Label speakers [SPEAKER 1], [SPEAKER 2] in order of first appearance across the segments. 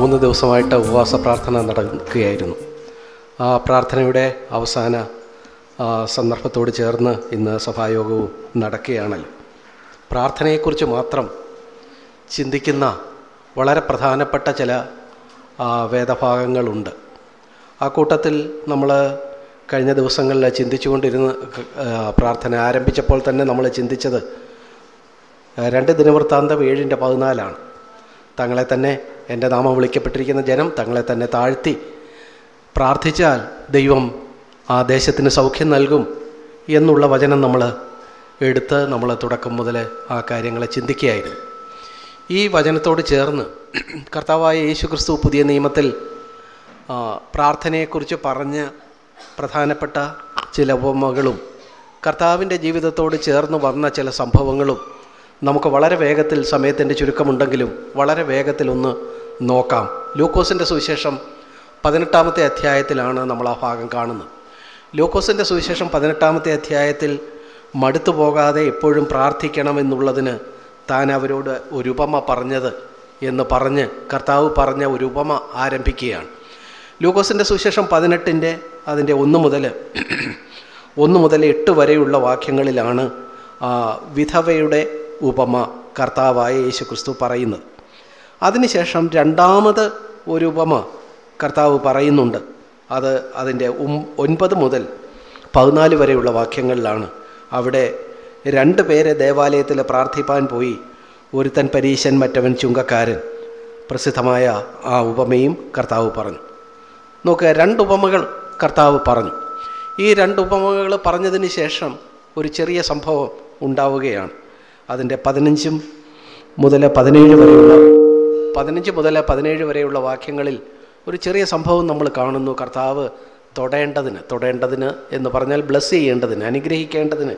[SPEAKER 1] മൂന്ന് ദിവസമായിട്ട് ഉപവാസ പ്രാർത്ഥന നടക്കുകയായിരുന്നു. ആ പ്രാർത്ഥനയുടെ അവസാന സന്ദർഭത്തോട് ചേർന്ന് ഇന്ന് സഭായോഗവും നടക്കുകയാണല്ലോ. പ്രാർത്ഥനയെക്കുറിച്ച് മാത്രം ചിന്തിക്കുന്ന വളരെ പ്രധാനപ്പെട്ട ചില വേദഭാഗങ്ങളുണ്ട്. ആ കൂട്ടത്തിൽ നമ്മൾ കഴിഞ്ഞ ദിവസങ്ങളിൽ ചിന്തിച്ചുകൊണ്ടിരുന്ന പ്രാർത്ഥന ആരംഭിച്ചപ്പോൾ തന്നെ നമ്മൾ ചിന്തിച്ചത് രണ്ട് ദിനവൃത്താന്തം ഏഴിന്റെ പതിനാലാണ്. തങ്ങളെ തന്നെ എന്റെ നാമം വിളിക്കപ്പെട്ടിരിക്കുന്ന ജനം തങ്ങളെ തന്നെ താഴ്ത്തി പ്രാർത്ഥിച്ചാൽ ദൈവം ആ ദേശത്തിന് സൗഖ്യം നൽകും എന്നുള്ള വചനം നമ്മൾ എടുത്ത് നമ്മൾ തുടക്കം മുതൽ ആ കാര്യങ്ങളെ ചിന്തിക്കുകയായിരുന്നു. ഈ വചനത്തോട് ചേർന്ന് കർത്താവായ യേശു ക്രിസ്തു പുതിയ നിയമത്തിൽ പ്രാർത്ഥനയെക്കുറിച്ച് പറഞ്ഞ പ്രധാനപ്പെട്ട ചില ഉപമകളും കർത്താവിന്റെ ജീവിതത്തോട് ചേർന്ന് വന്ന ചില സംഭവങ്ങളും നമുക്ക് വളരെ വേഗത്തിൽ സമയത്തിന്റെ ചുരുക്കമുണ്ടെങ്കിലും വളരെ വേഗത്തിൽ ഒന്ന് നോക്കാം. ലൂക്കോസിന്റെ സുവിശേഷം പതിനെട്ടാമത്തെ അധ്യായത്തിലാണ് നമ്മൾ ആ ഭാഗം കാണുന്നത്. ലൂക്കോസിന്റെ സുവിശേഷം പതിനെട്ടാമത്തെ അധ്യായത്തിൽ മടുത്തു പോകാതെ എപ്പോഴും പ്രാർത്ഥിക്കണമെന്നുള്ളതിന് താൻ അവരോട് ഒരു ഉപമ പറഞ്ഞത് എന്ന് പറഞ്ഞ് കർത്താവ് പറഞ്ഞ ഒരു ഉപമ ആരംഭിക്കുകയാണ്. ലൂക്കോസിന്റെ സുവിശേഷം പതിനെട്ടിന്റെ അതിന്റെ ഒന്ന് മുതൽ ഒന്ന് മുതൽ എട്ട് വരെയുള്ള വാക്യങ്ങളിലാണ് വിധവയുടെ ഉപമ കർത്താവായ യേശു ക്രിസ്തു പറയുന്നത്. അതിനുശേഷം രണ്ടാമത് ഒരു ഉപമ കർത്താവ് പറയുന്നുണ്ട്. അത് അതിന്റെ ഒൻപത് മുതൽ പതിനാല് വരെയുള്ള വാക്യങ്ങളിലാണ്. അവിടെ രണ്ട് പേരെ ദേവാലയത്തിൽ പ്രാർത്ഥിപ്പാൻ പോയി. ഒരുത്തൻ പരീശൻ മറ്റവൻ ചുങ്കക്കാരൻ. പ്രസിദ്ധമായ ആ ഉപമയും കർത്താവ് പറഞ്ഞു. നോക്കുക രണ്ട് ഉപമകൾ കർത്താവ് പറഞ്ഞു. ഈ രണ്ട് ഉപമകൾ പറഞ്ഞതിന് ശേഷം ഒരു ചെറിയ സംഭവം ഉണ്ടാവുകയാണ്. അതിന്റെ പതിനഞ്ചും മുതൽ പതിനേഴ് വരെയുള്ള പതിനഞ്ച് മുതൽ പതിനേഴ് വരെയുള്ള വാക്യങ്ങളിൽ ഒരു ചെറിയ സംഭവം നമ്മൾ കാണുന്നു. കർത്താവ് തൊടേണ്ടതിന് തൊടേണ്ടതിന് എന്ന് പറഞ്ഞാൽ ബ്ലസ് ചെയ്യേണ്ടതിന് അനുഗ്രഹിക്കേണ്ടതിന്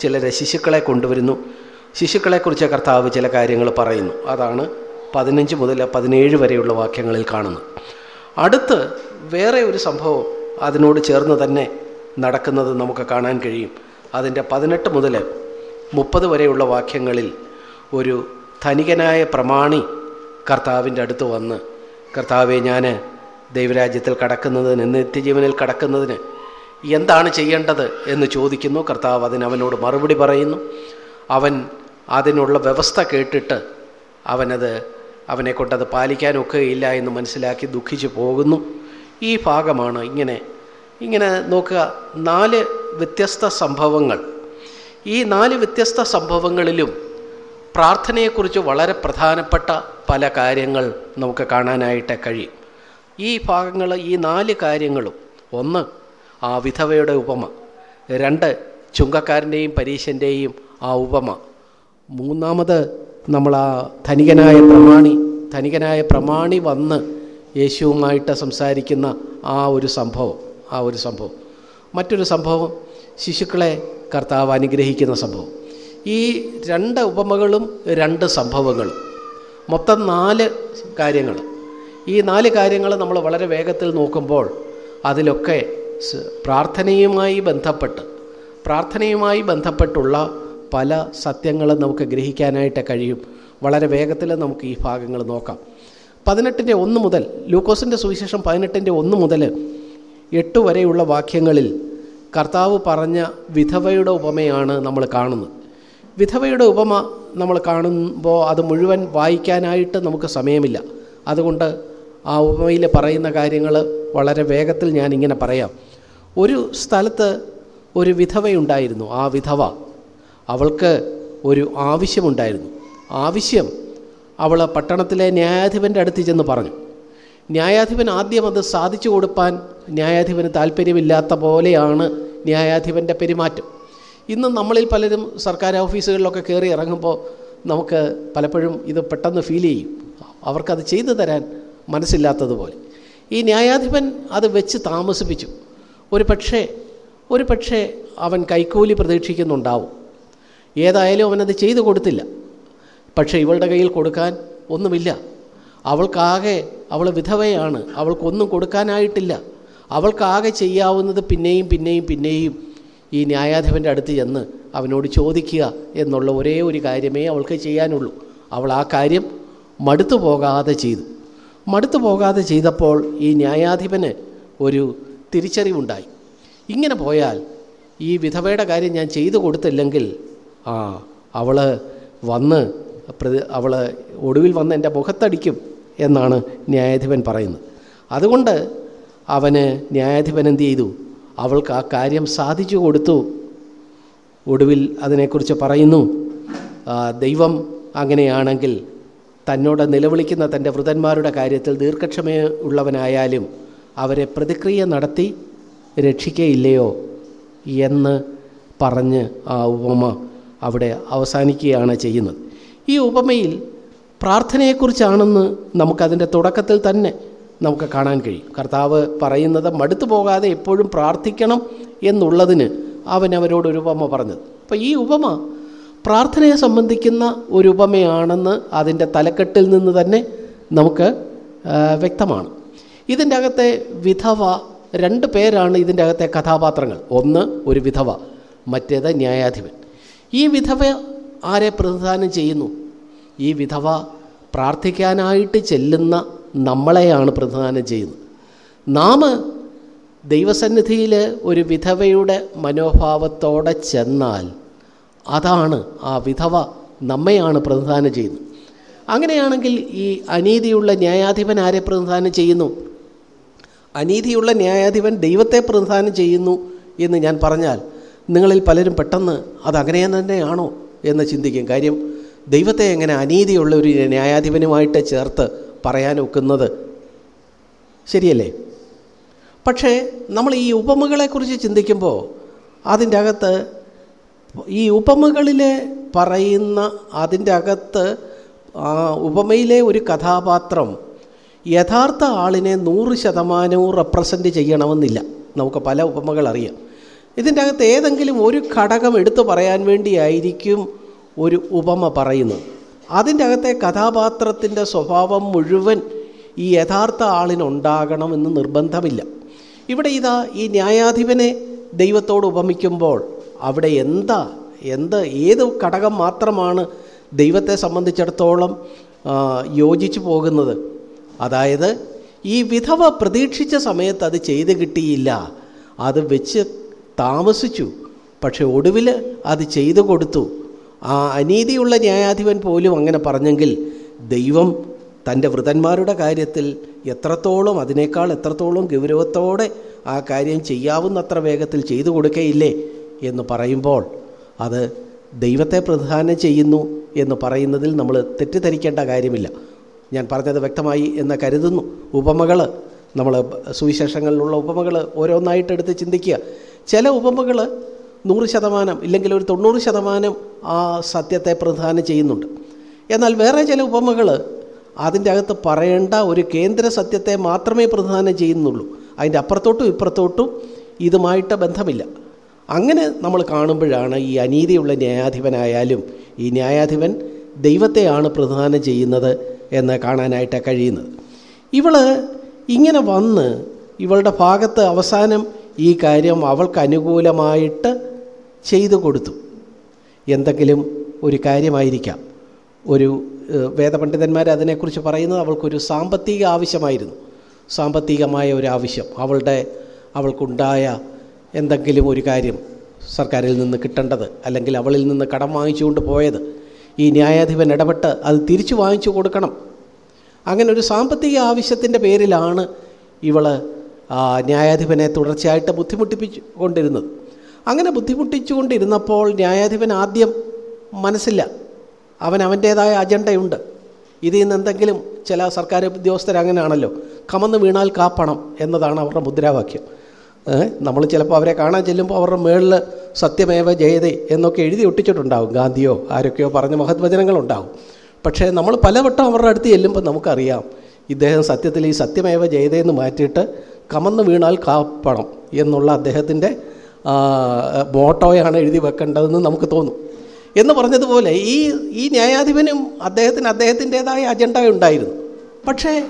[SPEAKER 1] ചിലരെ ശിശുക്കളെ കൊണ്ടുവരുന്നു. ശിശുക്കളെക്കുറിച്ച് കർത്താവ് ചില കാര്യങ്ങൾ പറയുന്നു. അതാണ് പതിനഞ്ച് മുതൽ പതിനേഴ് വരെയുള്ള വാക്യങ്ങളിൽ കാണുന്നത്. അടുത്ത് വേറെ ഒരു സംഭവം അതിനോട് ചേർന്ന് തന്നെ നടക്കുന്നത് നമുക്ക് കാണാൻ കഴിയും. അതിന്റെ പതിനെട്ട് മുതൽ മുപ്പത് വരെയുള്ള വാക്യങ്ങളിൽ ഒരു ധനികനായ പ്രമാണി കർത്താവിന്റെ അടുത്ത് വന്ന് കർത്താവെ ഞാൻ ദൈവരാജ്യത്തിൽ കടക്കുന്നതിന് നിത്യജീവനിൽ കടക്കുന്നതിന് എന്താണ് ചെയ്യേണ്ടത്? എന്ന് ചോദിക്കുന്നു. കർത്താവ് അതിന് അവനോട് മറുപടി പറയുന്നു. അവൻ അതിനുള്ള വ്യവസ്ഥ കേട്ടിട്ട് അവനത് അവനെ കൊണ്ടത് പാലിക്കാനൊക്കെയില്ല എന്ന് മനസ്സിലാക്കി ദുഃഖിച്ചു പോകുന്നു. ഈ ഭാഗമാണ് ഇങ്ങനെ ഇങ്ങനെ നോക്കുക. നാല് വ്യത്യസ്ത സംഭവങ്ങൾ. ഈ നാല് വ്യത്യസ്ത സംഭവങ്ങളിലും പ്രാർത്ഥനയെക്കുറിച്ച് വളരെ പ്രധാനപ്പെട്ട പല കാര്യങ്ങൾ നമുക്ക് കാണാനായിട്ട് കഴിയും. ഈ ഭാഗങ്ങൾ ഈ നാല് കാര്യങ്ങളും. ഒന്ന് ആ വിധവയുടെ ഉപമ. രണ്ട് ചുങ്കക്കാരന്റെയും പരീശന്റെയും ആ ഉപമ. മൂന്നാമത് നമ്മൾ ആ ധനികനായ പ്രമാണി ധനികനായ പ്രമാണി വന്ന് യേശുവുമായിട്ട് സംസാരിക്കുന്ന ആ ഒരു സംഭവം ആ ഒരു സംഭവം. മറ്റൊരു സംഭവം ശിശുക്കളെ കർത്താവ് അനുഗ്രഹിക്കുന്ന സംഭവം. ഈ രണ്ട് ഉപമകളും രണ്ട് സംഭവങ്ങളും മൊത്തം നാല് കാര്യങ്ങൾ. ഈ നാല് കാര്യങ്ങൾ നമ്മൾ വളരെ വേഗത്തിൽ നോക്കുമ്പോൾ അതിലൊക്കെ പ്രാർത്ഥനയുമായി ബന്ധപ്പെട്ട് പ്രാർത്ഥനയുമായി ബന്ധപ്പെട്ടുള്ള പല സത്യങ്ങളും നമുക്ക് ഗ്രഹിക്കാനായിട്ട് കഴിയും. വളരെ വേഗത്തിൽ നമുക്ക് ഈ ഭാഗങ്ങൾ നോക്കാം. പതിനെട്ടിന്റെ ഒന്ന് മുതൽ ലൂക്കോസിന്റെ സുവിശേഷം പതിനെട്ടിന്റെ ഒന്ന് മുതൽ എട്ട് വരെയുള്ള വാക്യങ്ങളിൽ കർത്താവ് പറഞ്ഞ വിധവയുടെ ഉപമയാണ് നമ്മൾ കാണുന്നത്. വിധവയുടെ ഉപമ നമ്മൾ കാണുമ്പോൾ അത് മുഴുവൻ വായിക്കാനായിട്ട് നമുക്ക് സമയമില്ല. അതുകൊണ്ട് ആ ഉപമയിൽ പറയുന്ന കാര്യങ്ങൾ വളരെ വേഗത്തിൽ ഞാനിങ്ങനെ പറയാം. ഒരു സ്ഥലത്ത് ഒരു വിധവയുണ്ടായിരുന്നു ആ വിധവ അവൾക്ക് ഒരു ആവശ്യമുണ്ടായിരുന്നു. ആവശ്യം അവൾ പട്ടണത്തിലെ ന്യായാധിപന്റെ അടുത്ത് ചെന്ന് പറഞ്ഞു. ന്യായാധിപൻ ആദ്യം അത് സാധിച്ചു കൊടുപ്പാൻ ന്യായാധിപന് താല്പര്യമില്ലാത്ത പോലെയാണ് ന്യായാധിപന്റെ പെരുമാറ്റം. ഇന്ന് നമ്മളിൽ പലരും സർക്കാർ ഓഫീസുകളിലൊക്കെ കയറി ഇറങ്ങുമ്പോൾ നമുക്ക് പലപ്പോഴും ഇത് പെട്ടെന്ന് ഫീൽ ചെയ്യും. അവർക്കത് ചെയ്തു തരാൻ മനസ്സില്ലാത്തതുപോലെ. ഈ ന്യായാധിപൻ അത് വെച്ച് താമസിപ്പിച്ചു. ഒരു പക്ഷേ ഒരു പക്ഷേ അവൻ കൈക്കൂലി പ്രതീക്ഷിക്കുന്നുണ്ടാവും. ഏതായാലും അവനത് ചെയ്തു കൊടുത്തില്ല. പക്ഷേ ഇവളുടെ കയ്യിൽ കൊടുക്കാൻ ഒന്നുമില്ല. അവൾക്കാകെ അവൾ വിധവയാണ്. അവൾക്കൊന്നും കൊടുക്കാനായിട്ടില്ല. അവൾക്കാകെ ചെയ്യാവുന്നത് പിന്നെയും പിന്നെയും പിന്നെയും ഈ ന്യായാധിപന്റെ അടുത്ത് ചെന്ന് അവനോട് ചോദിക്കുക എന്നുള്ള ഒരേ ഒരു കാര്യമേ അവൾക്ക് ചെയ്യാനുള്ളൂ. അവൾ ആ കാര്യം മടുത്തു പോകാതെ ചെയ്തു.
[SPEAKER 2] മടുത്തു പോകാതെ ചെയ്തപ്പോൾ ഈ ന്യായാധിപന് ഒരു തിരിച്ചറിവുണ്ടായി. ഇങ്ങനെ പോയാൽ ഈ വിധവയുടെ കാര്യം ഞാൻ ചെയ്തു കൊടുത്തില്ലെങ്കിൽ ആ അവൾ വന്ന് അവൾ ഒടുവിൽ വന്ന് എന്റെ മുഖത്തടിക്കും എന്നാണ് ന്യായാധിപൻ പറയുന്നത്. അതുകൊണ്ട് അവന് ന്യായാധിപൻ എന്ത് ചെയ്തു? അവൾക്ക് ആ കാര്യം സാധിച്ചു കൊടുത്തു. ഒടുവിൽ അതിനെക്കുറിച്ച് പറയുന്നു ദൈവം അങ്ങനെയാണെങ്കിൽ തന്നോട് നിലവിളിക്കുന്ന തന്റെ വൃതന്മാരുടെ കാര്യത്തിൽ ദീർഘക്ഷമയുള്ളവനായാലും അവരെ പ്രതിക്രിയ നടത്തി രക്ഷിക്കയില്ലയോ? എന്ന് പറഞ്ഞ് ആ ഉപമ അവിടെ അവസാനിക്കുകയാണ് ചെയ്യുന്നത്. ഈ ഉപമയിൽ പ്രാർത്ഥനയെക്കുറിച്ചാണെന്ന് നമുക്കതിന്റെ തുടക്കത്തിൽ തന്നെ നമുക്ക് കാണാൻ കഴിയും. കർത്താവ് പറയുന്നത് മടുത്തു പോകാതെ എപ്പോഴും പ്രാർത്ഥിക്കണം എന്നുള്ളതിന് അവൻ അവരോട് ഒരു ഉപമ പറഞ്ഞത്. അപ്പോൾ ഈ ഉപമ പ്രാർത്ഥനയെ സംബന്ധിക്കുന്ന ഒരു ഉപമയാണെന്ന് അതിന്റെ തലക്കെട്ടിൽ നിന്ന് തന്നെ നമുക്ക് വ്യക്തമാണ്. ഇതിന്റെ അകത്തെ വിധവ രണ്ട് പേരാണ് ഇതിന്റെ അകത്തെ കഥാപാത്രങ്ങൾ. ഒന്ന് ഒരു വിധവ മറ്റേത് ന്യായാധിപൻ. ഈ വിധവ ആരെ പ്രതിദാനം ചെയ്യുന്നു? ഈ വിധവ പ്രാർത്ഥിക്കാനായിട്ട് ചെല്ലുന്ന നമ്മളെയാണ് പ്രധാനം ചെയ്യുന്നത്. നാം ദൈവസന്നിധിയിൽ ഒരു വിധവയുടെ മനോഭാവത്തോടെ ചെന്നാൽ അതാണ് ആ വിധവ നമ്മെയാണ് പ്രതിദാനം ചെയ്യുന്നത്. അങ്ങനെയാണെങ്കിൽ ഈ അനീതിയുള്ള ന്യായാധിപൻ ആരെ പ്രതിദാനം ചെയ്യുന്നു? അനീതിയുള്ള ന്യായാധിപൻ ദൈവത്തെ പ്രതിദാനം ചെയ്യുന്നു എന്ന് ഞാൻ പറഞ്ഞാൽ നിങ്ങളിൽ പലരും പെട്ടെന്ന് അതങ്ങനെ തന്നെയാണോ എന്ന് ചിന്തിക്കും. കാര്യം ദൈവത്തെ എങ്ങനെ അനീതിയുള്ള ഒരു ന്യായാധിപനുമായിട്ട് ചേർത്ത് പറയാൻ ഒക്കുന്നത് ശരിയല്ലേ? പക്ഷേ നമ്മൾ ഈ ഉപമകളെക്കുറിച്ച് ചിന്തിക്കുമ്പോൾ അതിന്റെ അകത്ത് ഈ ഉപമകളിൽ പറയുന്ന അതിന്റെ അകത്ത് ഉപമയിലെ ഒരു കഥാപാത്രം യഥാർത്ഥ ആളിനെ നൂറ് ശതമാനവും റെപ്രസെന്റ് ചെയ്യണമെന്നില്ല. നമുക്ക് പല ഉപമകൾ അറിയാം ഇതിന്റെ അകത്ത് ഏതെങ്കിലും ഒരു ഘടകം എടുത്തു പറയാൻ വേണ്ടിയായിരിക്കും ഒരു ഉപമ പറയുന്നത്. അതിന്റെ അകത്തെ കഥാപാത്രത്തിന്റെ സ്വഭാവം മുഴുവൻ ഈ യഥാർത്ഥ ആളിനുണ്ടാകണമെന്ന് നിർബന്ധമില്ല. ഇവിടെ ഇതാ ഈ ന്യായാധിപനെ ദൈവത്തോട് ഉപമിക്കുമ്പോൾ അവിടെ എന്താ എന്ത് ഏത് ഘടകം മാത്രമാണ് ദൈവത്തെ സംബന്ധിച്ചിടത്തോളം യോജിച്ചു പോകുന്നത്? അതായത് ഈ വിധവ പ്രതീക്ഷിച്ച സമയത്ത് അത് ചെയ്ത് കിട്ടിയില്ല. അത് വെച്ച് താമസിച്ചു. പക്ഷെ ഒടുവിൽ അത് ചെയ്തു കൊടുത്തു. ആ അനീതിയുള്ള ന്യായാധിപൻ പോലും അങ്ങനെ പറഞ്ഞെങ്കിൽ ദൈവം തന്റെ വൃതന്മാരുടെ കാര്യത്തിൽ എത്രത്തോളം അതിനേക്കാൾ എത്രത്തോളം ഗൗരവത്തോടെ ആ കാര്യം ചെയ്യാവുന്നത്ര വേഗത്തിൽ ചെയ്തു കൊടുക്കയില്ലേ എന്ന് പറയുമ്പോൾ അത് ദൈവത്തെ പ്രധാനം ചെയ്യുന്നു എന്ന് പറയുന്നതിൽ നമ്മൾ തെറ്റിദ്ധരിക്കേണ്ട കാര്യമില്ല. ഞാൻ പറഞ്ഞത് വ്യക്തമായി എന്ന് കരുതുന്നു. ഉപമകൾ നമ്മൾ സുവിശേഷങ്ങളിലുള്ള ഉപമകൾ ഓരോന്നായിട്ട് എടുത്ത് ചിന്തിക്കുക. ചില ഉപമകൾ നൂറ് ശതമാനം ഇല്ലെങ്കിൽ ഒരു തൊണ്ണൂറ് ശതമാനം ആ സത്യത്തെ പ്രധാനം ചെയ്യുന്നുണ്ട്. എന്നാൽ വേറെ ചില ഉപമകൾ അതിന്റെ അകത്ത് പറയേണ്ട ഒരു കേന്ദ്ര സത്യത്തെ മാത്രമേ പ്രധാനം ചെയ്യുന്നുള്ളൂ. അതിന്റെ അപ്പുറത്തോട്ടും ഇപ്പുറത്തോട്ടും ഇതുമായിട്ട് ബന്ധമില്ല. അങ്ങനെ നമ്മൾ കാണുമ്പോഴാണ് ഈ അനീതിയുള്ള ന്യായാധിപനായാലും ഈ ന്യായാധിപൻ ദൈവത്തെയാണ് പ്രധാനം ചെയ്യുന്നത് എന്ന് കാണാനായിട്ട് കഴിയുന്നത്. ഇവൾ ഇങ്ങനെ വന്ന് ഇവളുടെ ഭാഗത്ത് അവസാനം ഈ കാര്യം അവൾക്ക് അനുകൂലമായിട്ട് ചെയ്തു കൊടുത്തു. എന്തെങ്കിലും ഒരു കാര്യമായിരിക്കാം. ഒരു വേദപണ്ഡിതന്മാർ അതിനെക്കുറിച്ച് പറയുന്നത് അവൾക്കൊരു സാമ്പത്തിക ആവശ്യമായിരുന്നു. സാമ്പത്തികമായ ഒരു ആവശ്യം. അവളുടെ അവൾക്കുണ്ടായ എന്തെങ്കിലും ഒരു കാര്യം സർക്കാരിൽ നിന്ന് കിട്ടേണ്ടത് അല്ലെങ്കിൽ അവളിൽ നിന്ന് കടം വാങ്ങിച്ചുകൊണ്ട് പോയത്. ഈ ന്യായാധിപൻ ഇടപെട്ട് അത് തിരിച്ചു വാങ്ങിച്ചു കൊടുക്കണം. അങ്ങനെ ഒരു സാമ്പത്തിക ആവശ്യത്തിന്റെ പേരിലാണ് ഇവൾ ന്യായാധിപനെ തുടർച്ചയായിട്ട് ബുദ്ധിമുട്ടിപ്പിച്ചു കൊണ്ടിരുന്നത്. അങ്ങനെ ബുദ്ധിമുട്ടിച്ചുകൊണ്ടിരുന്നപ്പോൾ ന്യായാധിപൻ ആദ്യം മനസ്സില്ല. അവൻ അവന്റേതായ അജണ്ടയുണ്ട്. ഇതിൽ നിന്ന് എന്തെങ്കിലും ചില സർക്കാർ ഉദ്യോഗസ്ഥർ അങ്ങനെയാണല്ലോ. കമന്ന് വീണാൽ കാപ്പണം എന്നതാണ് അവരുടെ മുദ്രാവാക്യം. നമ്മൾ ചിലപ്പോൾ അവരെ കാണാൻ ചെല്ലുമ്പോൾ അവരുടെ മേളിൽ സത്യമേവ ജയതേ എന്നൊക്കെ എഴുതി ഒട്ടിച്ചിട്ടുണ്ടാവും. ഗാന്ധിയോ ആരൊക്കെയോ പറഞ്ഞ മഹത്വചനങ്ങളുണ്ടാവും. പക്ഷേ നമ്മൾ പലവട്ടം അവരുടെ അടുത്ത് ചെല്ലുമ്പോൾ നമുക്കറിയാം ഇദ്ദേഹം സത്യത്തിൽ ഈ സത്യമേവ ജയതേ എന്ന് മാറ്റിയിട്ട് കമന്ന് വീണാൽ കാപ്പണം എന്നുള്ള അദ്ദേഹത്തിന്റെ മോട്ടോയാണ് എഴുതി വെക്കേണ്ടതെന്ന് നമുക്ക് തോന്നും. എന്ന് പറഞ്ഞതുപോലെ ഈ ഈ ന്യായാധിപനും അദ്ദേഹത്തിന് അദ്ദേഹത്തിന്റേതായ അജണ്ട ഉണ്ടായിരുന്നു. പക്ഷേ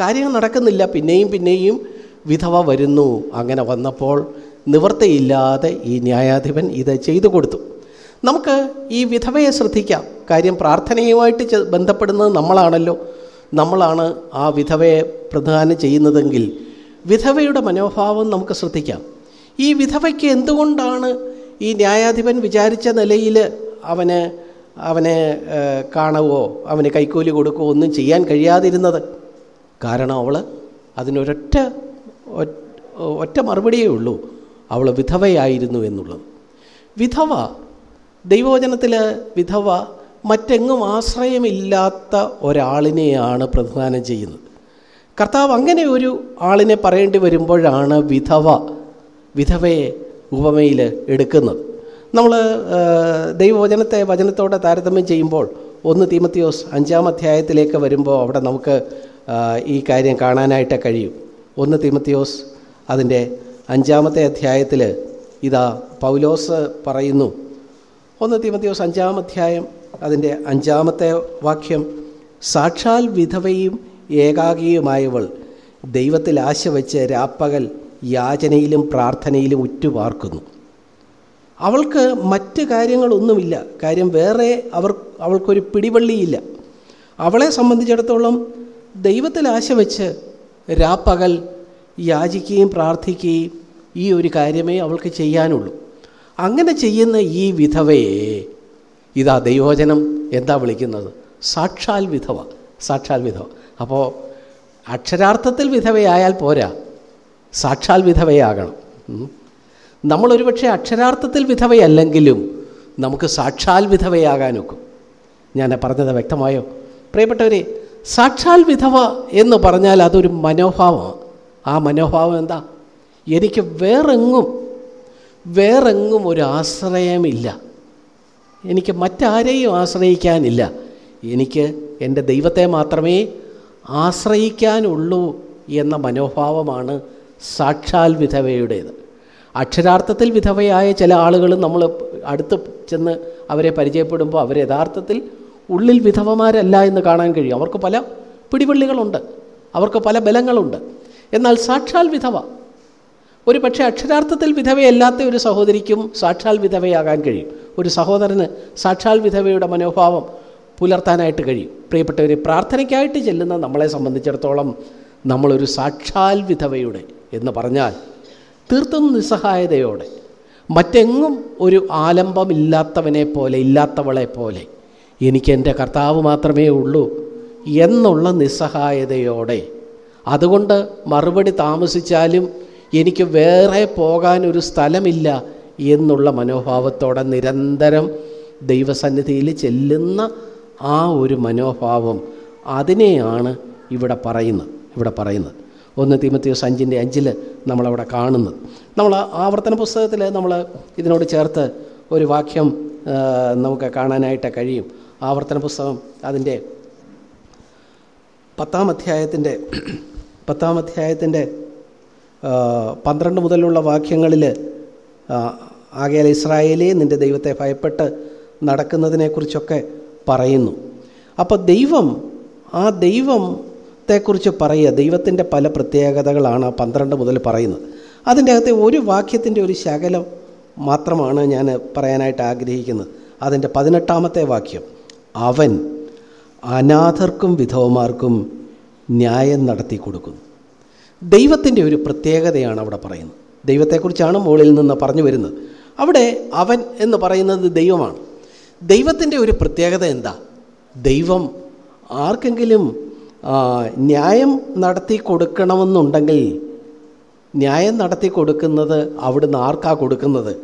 [SPEAKER 2] കാര്യങ്ങൾ നടക്കുന്നില്ല. പിന്നെയും പിന്നെയും വിധവ വരുന്നു. അങ്ങനെ വന്നപ്പോൾ നിവൃത്തിയില്ലാതെ ഈ ന്യായാധിപൻ ഇത് ചെയ്തു കൊടുത്തു. നമുക്ക് ഈ വിധവയെ ശ്രദ്ധിക്കാം. കാര്യം പ്രാർത്ഥനയുമായിട്ട് ബന്ധപ്പെടുന്നത് നമ്മളാണല്ലോ. നമ്മളാണ് ആ വിധവയെ പ്രധാനം ചെയ്യുന്നതെങ്കിൽ വിധവയുടെ മനോഭാവം നമുക്ക് ശ്രദ്ധിക്കാം. ഈ വിധവയ്ക്ക് എന്തുകൊണ്ടാണ് ഈ ന്യായാധിപൻ വിചാരിച്ച നിലയിൽ അവന് അവനെ കാണുകയോ അവന് കൈക്കൂലി കൊടുക്കുകയോ ഒന്നും ചെയ്യാൻ കഴിയാതിരുന്നത്? കാരണം അവൾ അതിനൊരൊറ്റ ഒറ്റ മറുപടിയേ ഉള്ളൂ. അവൾ വിധവയായിരുന്നു എന്നുള്ളത്. വിധവ ദൈവവചനത്തിൽ വിധവ മറ്റെങ്ങും ആശ്രയമില്ലാത്ത ഒരാളിനെയാണ് പ്രതിദാനം ചെയ്യുന്നത്. കർത്താവ് അങ്ങനെ ഒരു ആളിനെ പറയേണ്ടി വരുമ്പോഴാണ് വിധവ വിധവയെ ഉപമയിൽ എടുക്കുന്നത്. നമ്മൾ ദൈവവചനത്തെ വചനത്തോടെ താരതമ്യം ചെയ്യുമ്പോൾ ഒന്ന് തീമത്തിയോസ് അഞ്ചാം അധ്യായത്തിലേക്ക് വരുമ്പോൾ അവിടെ നമുക്ക് ഈ കാര്യം കാണാനായിട്ട് കഴിയും. ഒന്ന് തീമത്തിയോസ് അതിന്റെ അഞ്ചാമത്തെ അധ്യായത്തിൽ ഇതാ പൗലോസ് പറയുന്നു. ഒന്ന് തീമത്തിയോസ് അഞ്ചാം അധ്യായം അതിന്റെ അഞ്ചാമത്തെ വാക്യം സാക്ഷാൽ വിധവയും ഏകാഗിയുമായവൾ ദൈവത്തിൽ ആശ വെച്ച് രാപ്പകൽ യാചനയിലും പ്രാർത്ഥനയിലും ഉറ്റുപാർക്കുന്നു. അവൾക്ക് മറ്റ് കാര്യങ്ങളൊന്നുമില്ല. കാര്യം വേറെ അവർ അവൾക്കൊരു പിടിവള്ളിയില്ല. അവളെ സംബന്ധിച്ചിടത്തോളം ദൈവത്തിൽ ആശ വെച്ച് രാപ്പകൽ യാചിക്കുകയും പ്രാർത്ഥിക്കുകയും ഈ ഒരു കാര്യമേ അവൾക്ക് ചെയ്യാനുള്ളൂ. അങ്ങനെ ചെയ്യുന്ന ഈ വിധവയെ ഇതാ ദൈവോചനം എന്താ വിളിക്കുന്നത്? സാക്ഷാൽ വിധവ സാക്ഷാൽ വിധവ. അപ്പോൾ അക്ഷരാർത്ഥത്തിൽ വിധവയായാൽ പോരാ. സാക്ഷാൽ വിധവയാകണം. നമ്മളൊരു പക്ഷേ അക്ഷരാർത്ഥത്തിൽ വിധവയല്ലെങ്കിലും നമുക്ക് സാക്ഷാൽ വിധവയാകാനൊക്കും. ഞാൻ പറഞ്ഞത് വ്യക്തമായോ? പ്രിയപ്പെട്ടവരെ സാക്ഷാൽ വിധവ എന്ന് പറഞ്ഞാൽ അതൊരു മനോഭാവമാണ്. ആ മനോഭാവം എന്താ? എനിക്ക് വേറെങ്ങും വേറെങ്ങും ഒരു ആശ്രയമില്ല. എനിക്ക് മറ്റാരെയും ആശ്രയിക്കാനില്ല. എനിക്ക് എന്റെ ദൈവത്തെ മാത്രമേ ആശ്രയിക്കാനുള്ളൂ എന്ന മനോഭാവമാണ് സാക്ഷാൽ വിധവയുടേത്. അക്ഷരാർത്ഥത്തിൽ വിധവയായ ചില ആളുകൾ നമ്മൾ അടുത്ത് ചെന്ന് അവരെ പരിചയപ്പെടുമ്പോൾ അവർ യഥാർത്ഥത്തിൽ ഉള്ളിൽ വിധവമാരല്ല എന്ന് കാണാൻ കഴിയും. അവർക്ക് പല പിടിവള്ളികളുണ്ട്. അവർക്ക് പല ബലങ്ങളുണ്ട്. എന്നാൽ സാക്ഷാൽ വിധവ ഒരു പക്ഷേ അക്ഷരാർത്ഥത്തിൽ വിധവയല്ലാത്ത ഒരു സഹോദരിക്കും സാക്ഷാൽ വിധവയാകാൻ കഴിയും. ഒരു സഹോദരന് സാക്ഷാൽ വിധവയുടെ മനോഭാവം പുലർത്താനായിട്ട് കഴിയും. പ്രിയപ്പെട്ടവർ പ്രാർത്ഥനയ്ക്കായിട്ട് ചെല്ലുന്ന നമ്മളെ സംബന്ധിച്ചിടത്തോളം നമ്മളൊരു സാക്ഷാൽ വിധവയുടെ എന്ന് പറഞ്ഞാൽ തീർത്തും നിസ്സഹായതയോടെ മറ്റെങ്ങും ഒരു ആലംബമില്ലാത്തവനെ പോലെ ഇല്ലാത്തവളെ പോലെ എനിക്ക് എന്റെ കർത്താവ് മാത്രമേ ഉള്ളൂ എന്നുള്ള നിസ്സഹായതയോടെ. അതുകൊണ്ട് മറുപടി താമസിച്ചാലും എനിക്ക് വേറെ പോകാൻ ഒരു സ്ഥലമില്ല എന്നുള്ള മനോഭാവത്തോടെ നിരന്തരം ദൈവസന്നിധിയിൽ ചെല്ലുന്ന ആ ഒരു മനോഭാവം അതിനെയാണ് ഇവിടെ പറയുന്നത്. ഇവിടെ പറയുന്നത്. ഒന്ന് തിമത്തിയോസ് അഞ്ചിന്റെ അഞ്ചിൽ നമ്മളവിടെ കാണുന്നത്. നമ്മൾ ആവർത്തന പുസ്തകത്തിൽ നമ്മൾ ഇതിനോട് ചേർത്ത് ഒരു വാക്യം നമുക്ക് കാണാനായിട്ട് കഴിയും. ആവർത്തന പുസ്തകം അതിന്റെ പത്താം അധ്യായത്തിന്റെ പത്താം അധ്യായത്തിന്റെ പന്ത്രണ്ട് മുതലുള്ള വാക്യങ്ങളിൽ ആകയാൽ ഇസ്രായേലേ നിന്റെ ദൈവത്തെ ഭയപ്പെട്ട് നടക്കുന്നതിനെക്കുറിച്ചൊക്കെ പറയുന്നു. അപ്പോൾ ദൈവം ആ ദൈവത്തെക്കുറിച്ച് പറയുക ദൈവത്തിന്റെ പല പ്രത്യേകതകളാണ് പന്ത്രണ്ട് മുതൽ പറയുന്നത്. അതിന്റെ അകത്തെ ഒരു വാക്യത്തിന്റെ ഒരു ശകലം മാത്രമാണ് ഞാൻ പറയാനായിട്ട് ആഗ്രഹിക്കുന്നത്. അതിന്റെ പതിനെട്ടാമത്തെ വാക്യം അവൻ അനാഥർക്കും വിധവമാർക്കും ന്യായം നടത്തി കൊടുക്കുന്നു. ദൈവത്തിന്റെ ഒരു പ്രത്യേകതയാണ് അവിടെ പറയുന്നത്. ദൈവത്തെക്കുറിച്ചാണ് മുകളിൽ നിന്ന് പറഞ്ഞു വരുന്നത്. അവിടെ അവൻ എന്ന് പറയുന്നത് ദൈവമാണ്. ദൈവത്തിന്റെ ഒരു പ്രത്യേകത എന്താ? ദൈവം ആർക്കെങ്കിലും ന്യായം നടത്തി കൊടുക്കണമെന്നുണ്ടെങ്കിൽ ന്യായം നടത്തി കൊടുക്കുന്നത് അവിടുന്ന് ആർക്കാ കൊടുക്കുന്നത്?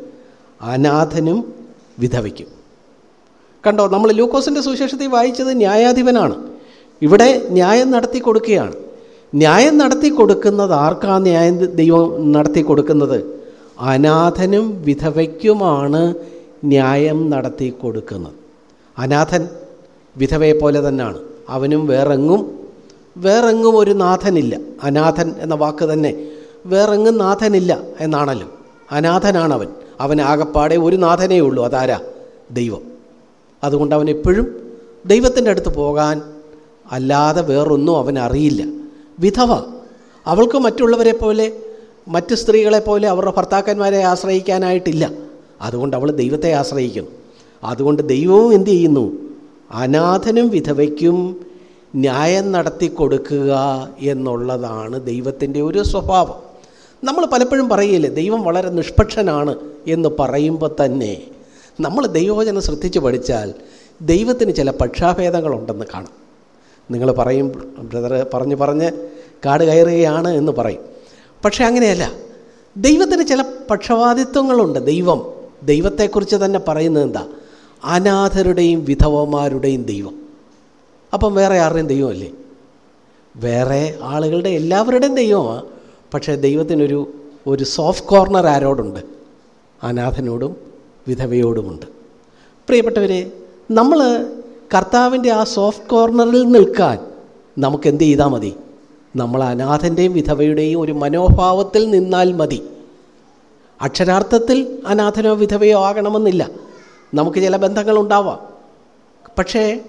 [SPEAKER 2] അനാഥനും വിധവയ്ക്കും. കണ്ടോ നമ്മൾ ലൂക്കോസിന്റെ സുവിശേഷത്തിൽ വായിച്ചത് ന്യായാധിപനാണ്. ഇവിടെ ന്യായം നടത്തി കൊടുക്കുകയാണ്. ന്യായം നടത്തി കൊടുക്കുന്നത് ആർക്കാ ന്യായം ദൈവം നടത്തി കൊടുക്കുന്നത്? അനാഥനും വിധവയ്ക്കുമാണ് ന്യായം നടത്തി കൊടുക്കുന്നത്. അനാഥൻ വിധവയെ പോലെ തന്നെയാണ്. അവനും വേറെങ്ങും വേറെങ്ങും ഒരു നാഥനില്ല. അനാഥൻ എന്ന വാക്ക് തന്നെ വേറെങ്ങും നാഥനില്ല എന്നാണല്ലോ. അനാഥനാണവൻ. അവൻ ആകപ്പാടെ ഒരു നാഥനേ ഉള്ളൂ. അതാരാ? ദൈവം. അതുകൊണ്ട് അവൻ എപ്പോഴും ദൈവത്തിന്റെ അടുത്ത് പോകാൻ അല്ലാതെ വേറൊന്നും അവൻ അറിയില്ല. വിധവ. അവൾക്ക് മറ്റുള്ളവരെ പോലെ മറ്റ് സ്ത്രീകളെ പോലെ അവരുടെ ഭർത്താക്കന്മാരെ ആശ്രയിക്കാനായിട്ടില്ല. അതുകൊണ്ട് അവൾ ദൈവത്തെ ആശ്രയിക്കുന്നു. അതുകൊണ്ട് ദൈവവും എന്തു ചെയ്യുന്നു? അനാഥനും വിധവയ്ക്കും ന്യായം നടത്തി കൊടുക്കുക എന്നുള്ളതാണ് ദൈവത്തിന്റെ ഒരു സ്വഭാവം. നമ്മൾ പലപ്പോഴും പറയില്ലേ ദൈവം വളരെ നിഷ്പക്ഷനാണ് എന്ന് പറയുമ്പോൾ തന്നെ നമ്മൾ ദൈവവചനം ശ്രദ്ധിച്ച് പഠിച്ചാൽ ദൈവത്തിന് ചില പക്ഷാഭേദങ്ങളുണ്ടെന്ന് കാണാം. നിങ്ങൾ പറയും ബ്രദർ പറഞ്ഞ് പറഞ്ഞ് കാട് കയറുകയാണ് എന്ന് പറയും. പക്ഷേ അങ്ങനെയല്ല. ദൈവത്തിന് ചില പക്ഷപാതിത്വങ്ങളുണ്ട് ദൈവം ദൈവത്തെക്കുറിച്ച് തന്നെ പറയുന്നത് എന്താ? അനാഥരുടെയും വിധവമാരുടെയും ദൈവം. അപ്പം വേറെ ആരുടെയും ദൈവമല്ലേ? വേറെ ആളുകളുടെ എല്ലാവരുടെയും ദൈവമാണ് പക്ഷേ ദൈവത്തിനൊരു ഒരു സോഫ്റ്റ് കോർണർ ആരോടുണ്ട്? അനാഥനോടും വിധവയോടുമുണ്ട്. പ്രിയപ്പെട്ടവരെ നമ്മൾ കർത്താവിന്റെ ആ സോഫ്റ്റ് കോർണറിൽ നിൽക്കാൻ നമുക്ക് എന്ത് ചെയ്താൽ മതി? നമ്മൾ അനാഥന്റെയും വിധവയുടെയും ഒരു മനോഭാവത്തിൽ നിന്നാൽ മതി. അക്ഷരാർത്ഥത്തിൽ അനാഥനോ വിധവയോ ആകണമെന്നില്ല. നമുക്ക് ചില ബന്ധങ്ങളുണ്ടാവാം. പക്ഷേ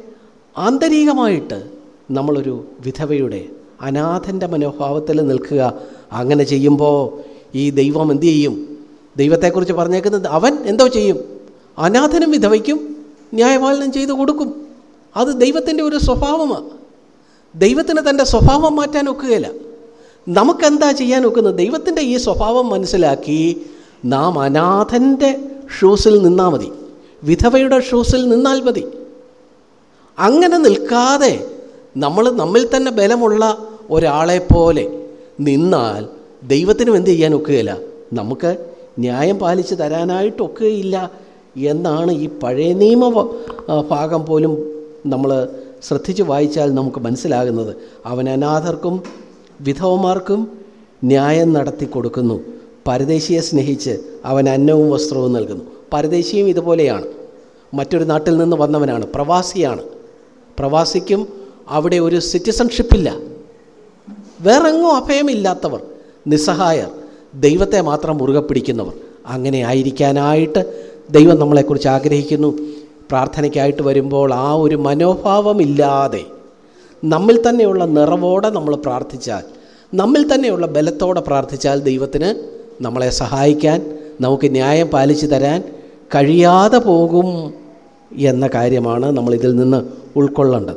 [SPEAKER 2] ആന്തരികമായിട്ട് നമ്മളൊരു വിധവയുടെ അനാഥന്റെ മനോഭാവത്തിൽ നിൽക്കുക. അങ്ങനെ ചെയ്യുമ്പോൾ ഈ ദൈവം എന്തു ചെയ്യും? ദൈവത്തെക്കുറിച്ച് പറഞ്ഞേക്കുന്നത് അവൻ എന്തോ ചെയ്യും? അനാഥനും വിധവയ്ക്കും ന്യായപാലനം ചെയ്തു കൊടുക്കും. അത് ദൈവത്തിന്റെ ഒരു സ്വഭാവമാണ് ദൈവത്തിന് തന്റെ സ്വഭാവം മാറ്റാൻ ഒക്കുകയില്ല. നമുക്കെന്താ ചെയ്യാൻ ഒക്കുന്നത്? ദൈവത്തിന്റെ ഈ സ്വഭാവം മനസ്സിലാക്കി നാം അനാഥന്റെ ഷൂസിൽ നിന്നാൽ മതി. വിധവയുടെ ഷൂസിൽ നിന്നാൽ മതി. അങ്ങനെ നിൽക്കാതെ നമ്മൾ നമ്മിൽ തന്നെ ബലമുള്ള ഒരാളെ പോലെ നിന്നാൽ ദൈവത്തിനും എന്ത് ചെയ്യാൻ ഒക്കുകയില്ല? നമുക്ക് ന്യായം പാലിച്ച് തരാനായിട്ട് ഒക്കുകയില്ല എന്നാണ് ഈ പഴയ നിയമ ഭാഗം പോലും നമ്മൾ ശ്രദ്ധിച്ച് വായിച്ചാൽ നമുക്ക് മനസ്സിലാകുന്നത്. അവൻ അനാഥർക്കും വിധവമാർക്കും ന്യായം നടത്തി കൊടുക്കുന്നു. പരദേശിയെ സ്നേഹിച്ച് അവൻ അന്നവും വസ്ത്രവും നൽകുന്നു. പരദേശിയും ഇതുപോലെയാണ്. മറ്റൊരു നാട്ടിൽ നിന്ന് വന്നവനാണ്. പ്രവാസിയാണ്. പ്രവാസിക്കും അവിടെ ഒരു സിറ്റിസൺഷിപ്പില്ല. വേറെങ്ങോ അഭയമില്ലാത്തവർ നിസ്സഹായർ ദൈവത്തെ മാത്രം മുറുകെ പിടിക്കുന്നവർ. അങ്ങനെ ആയിരിക്കാനായിട്ട് ദൈവം നമ്മളെക്കുറിച്ച് ആഗ്രഹിക്കുന്നു. പ്രാർത്ഥനയ്ക്കായിട്ട് വരുമ്പോൾ ആ ഒരു മനോഭാവമില്ലാതെ നമ്മിൽ തന്നെയുള്ള നിറവോടെ നമ്മൾ പ്രാർത്ഥിച്ചാൽ നമ്മിൽ തന്നെയുള്ള ബലത്തോടെ പ്രാർത്ഥിച്ചാൽ ദൈവത്തിന് നമ്മളെ സഹായിക്കാൻ നമുക്ക് ന്യായം പാലിച്ചു തരാൻ കഴിയാതെ പോകും. എന്ന കാര്യമാണ് നമ്മൾ ഇതിൽ നിന്ന് ഉൾക്കൊള്ളേണ്ടത്.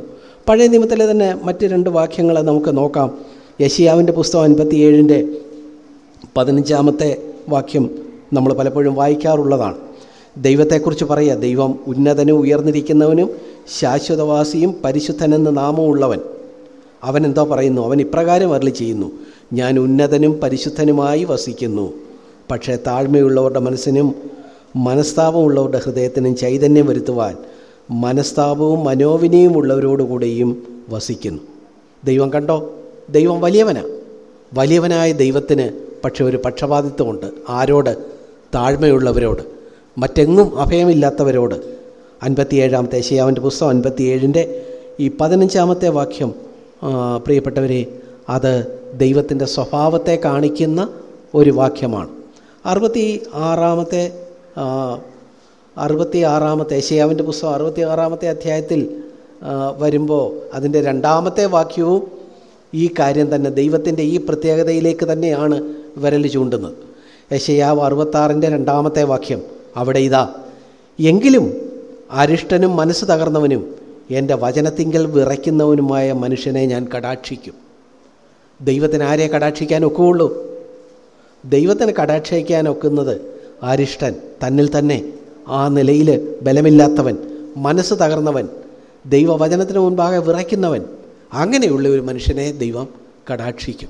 [SPEAKER 2] പഴയ നിയമത്തിലെ തന്നെ മറ്റ് രണ്ട് വാക്യങ്ങളെ നമുക്ക് നോക്കാം. യശിയാവിന്റെ പുസ്തകം അൻപത്തിയേഴിന്റെ പതിനഞ്ചാമത്തെ വാക്യം നമ്മൾ പലപ്പോഴും വായിക്കാറുള്ളതാണ്. ദൈവത്തെക്കുറിച്ച് പറയുക ദൈവം ഉന്നതനും ഉയർന്നിരിക്കുന്നവനും ശാശ്വതവാസിയും പരിശുദ്ധനെന്ന് നാമമുള്ളവൻ അവൻ എന്തോ പറയുന്നു? അവൻ ഇപ്രകാരം അരളി ചെയ്യുന്നു ഞാൻ ഉന്നതനും പരിശുദ്ധനുമായി വസിക്കുന്നു. പക്ഷേ താഴ്മയുള്ളവരുടെ മനസ്സിനും മനസ്താപമുള്ളവരുടെ ഹൃദയത്തിനും ചൈതന്യം വരുത്തുവാൻ മനസ്താപവും മനോവിനയും ഉള്ളവരോടുകൂടിയും വസിക്കുന്നു. ദൈവം കണ്ടോ? ദൈവം വലിയവനാണ് വലിയവനായ ദൈവത്തിന് പക്ഷെ ഒരു പക്ഷപാതിത്വമുണ്ട്. ആരോട്? താഴ്മയുള്ളവരോട്. മറ്റെങ്ങും അഭയമില്ലാത്തവരോട്. അൻപത്തിയേഴാമത്തെ ഏഷ്യാവിന്റെ പുസ്തകം അൻപത്തിയേഴിന്റെ ഈ പതിനഞ്ചാമത്തെ വാക്യം പ്രിയപ്പെട്ടവരെ അത് ദൈവത്തിന്റെ സ്വഭാവത്തെ കാണിക്കുന്ന ഒരു വാക്യമാണ്. അറുപത്തി ആറാമത്തെ അറുപത്തി ആറാമത്തെ ഏഷ്യാവിന്റെ പുസ്തകം അറുപത്തി ആറാമത്തെ അധ്യായത്തിൽ വരുമ്പോൾ അതിന്റെ രണ്ടാമത്തെ വാക്യവും ഈ കാര്യം തന്നെ ദൈവത്തിന്റെ ഈ പ്രത്യേകതയിലേക്ക് തന്നെയാണ് വിരൽ ചൂണ്ടുന്നത്. യശയാവ് അറുപത്താറിന്റെ രണ്ടാമത്തെ വാക്യം അവിടെ ഇതാ എങ്കിലും അരിഷ്ടനും മനസ്സ് തകർന്നവനും എന്റെ വചനത്തിങ്കൽ വിറയ്ക്കുന്നവനുമായ മനുഷ്യനെ ഞാൻ കടാക്ഷിക്കും. ദൈവത്തിന് ആരെ കടാക്ഷിക്കാൻ ഒക്കുള്ളൂ? ദൈവത്തിന് കടാക്ഷിക്കാൻ ഒക്കുന്നത് അരിഷ്ടൻ തന്നിൽ തന്നെ. ആ നിലയിൽ ബലമില്ലാത്തവൻ മനസ്സ് തകർന്നവൻ ദൈവവചനത്തിന് മുൻപാകെ വിറയ്ക്കുന്നവൻ അങ്ങനെയുള്ള ഒരു മനുഷ്യനെ ദൈവം കടാക്ഷിക്കും.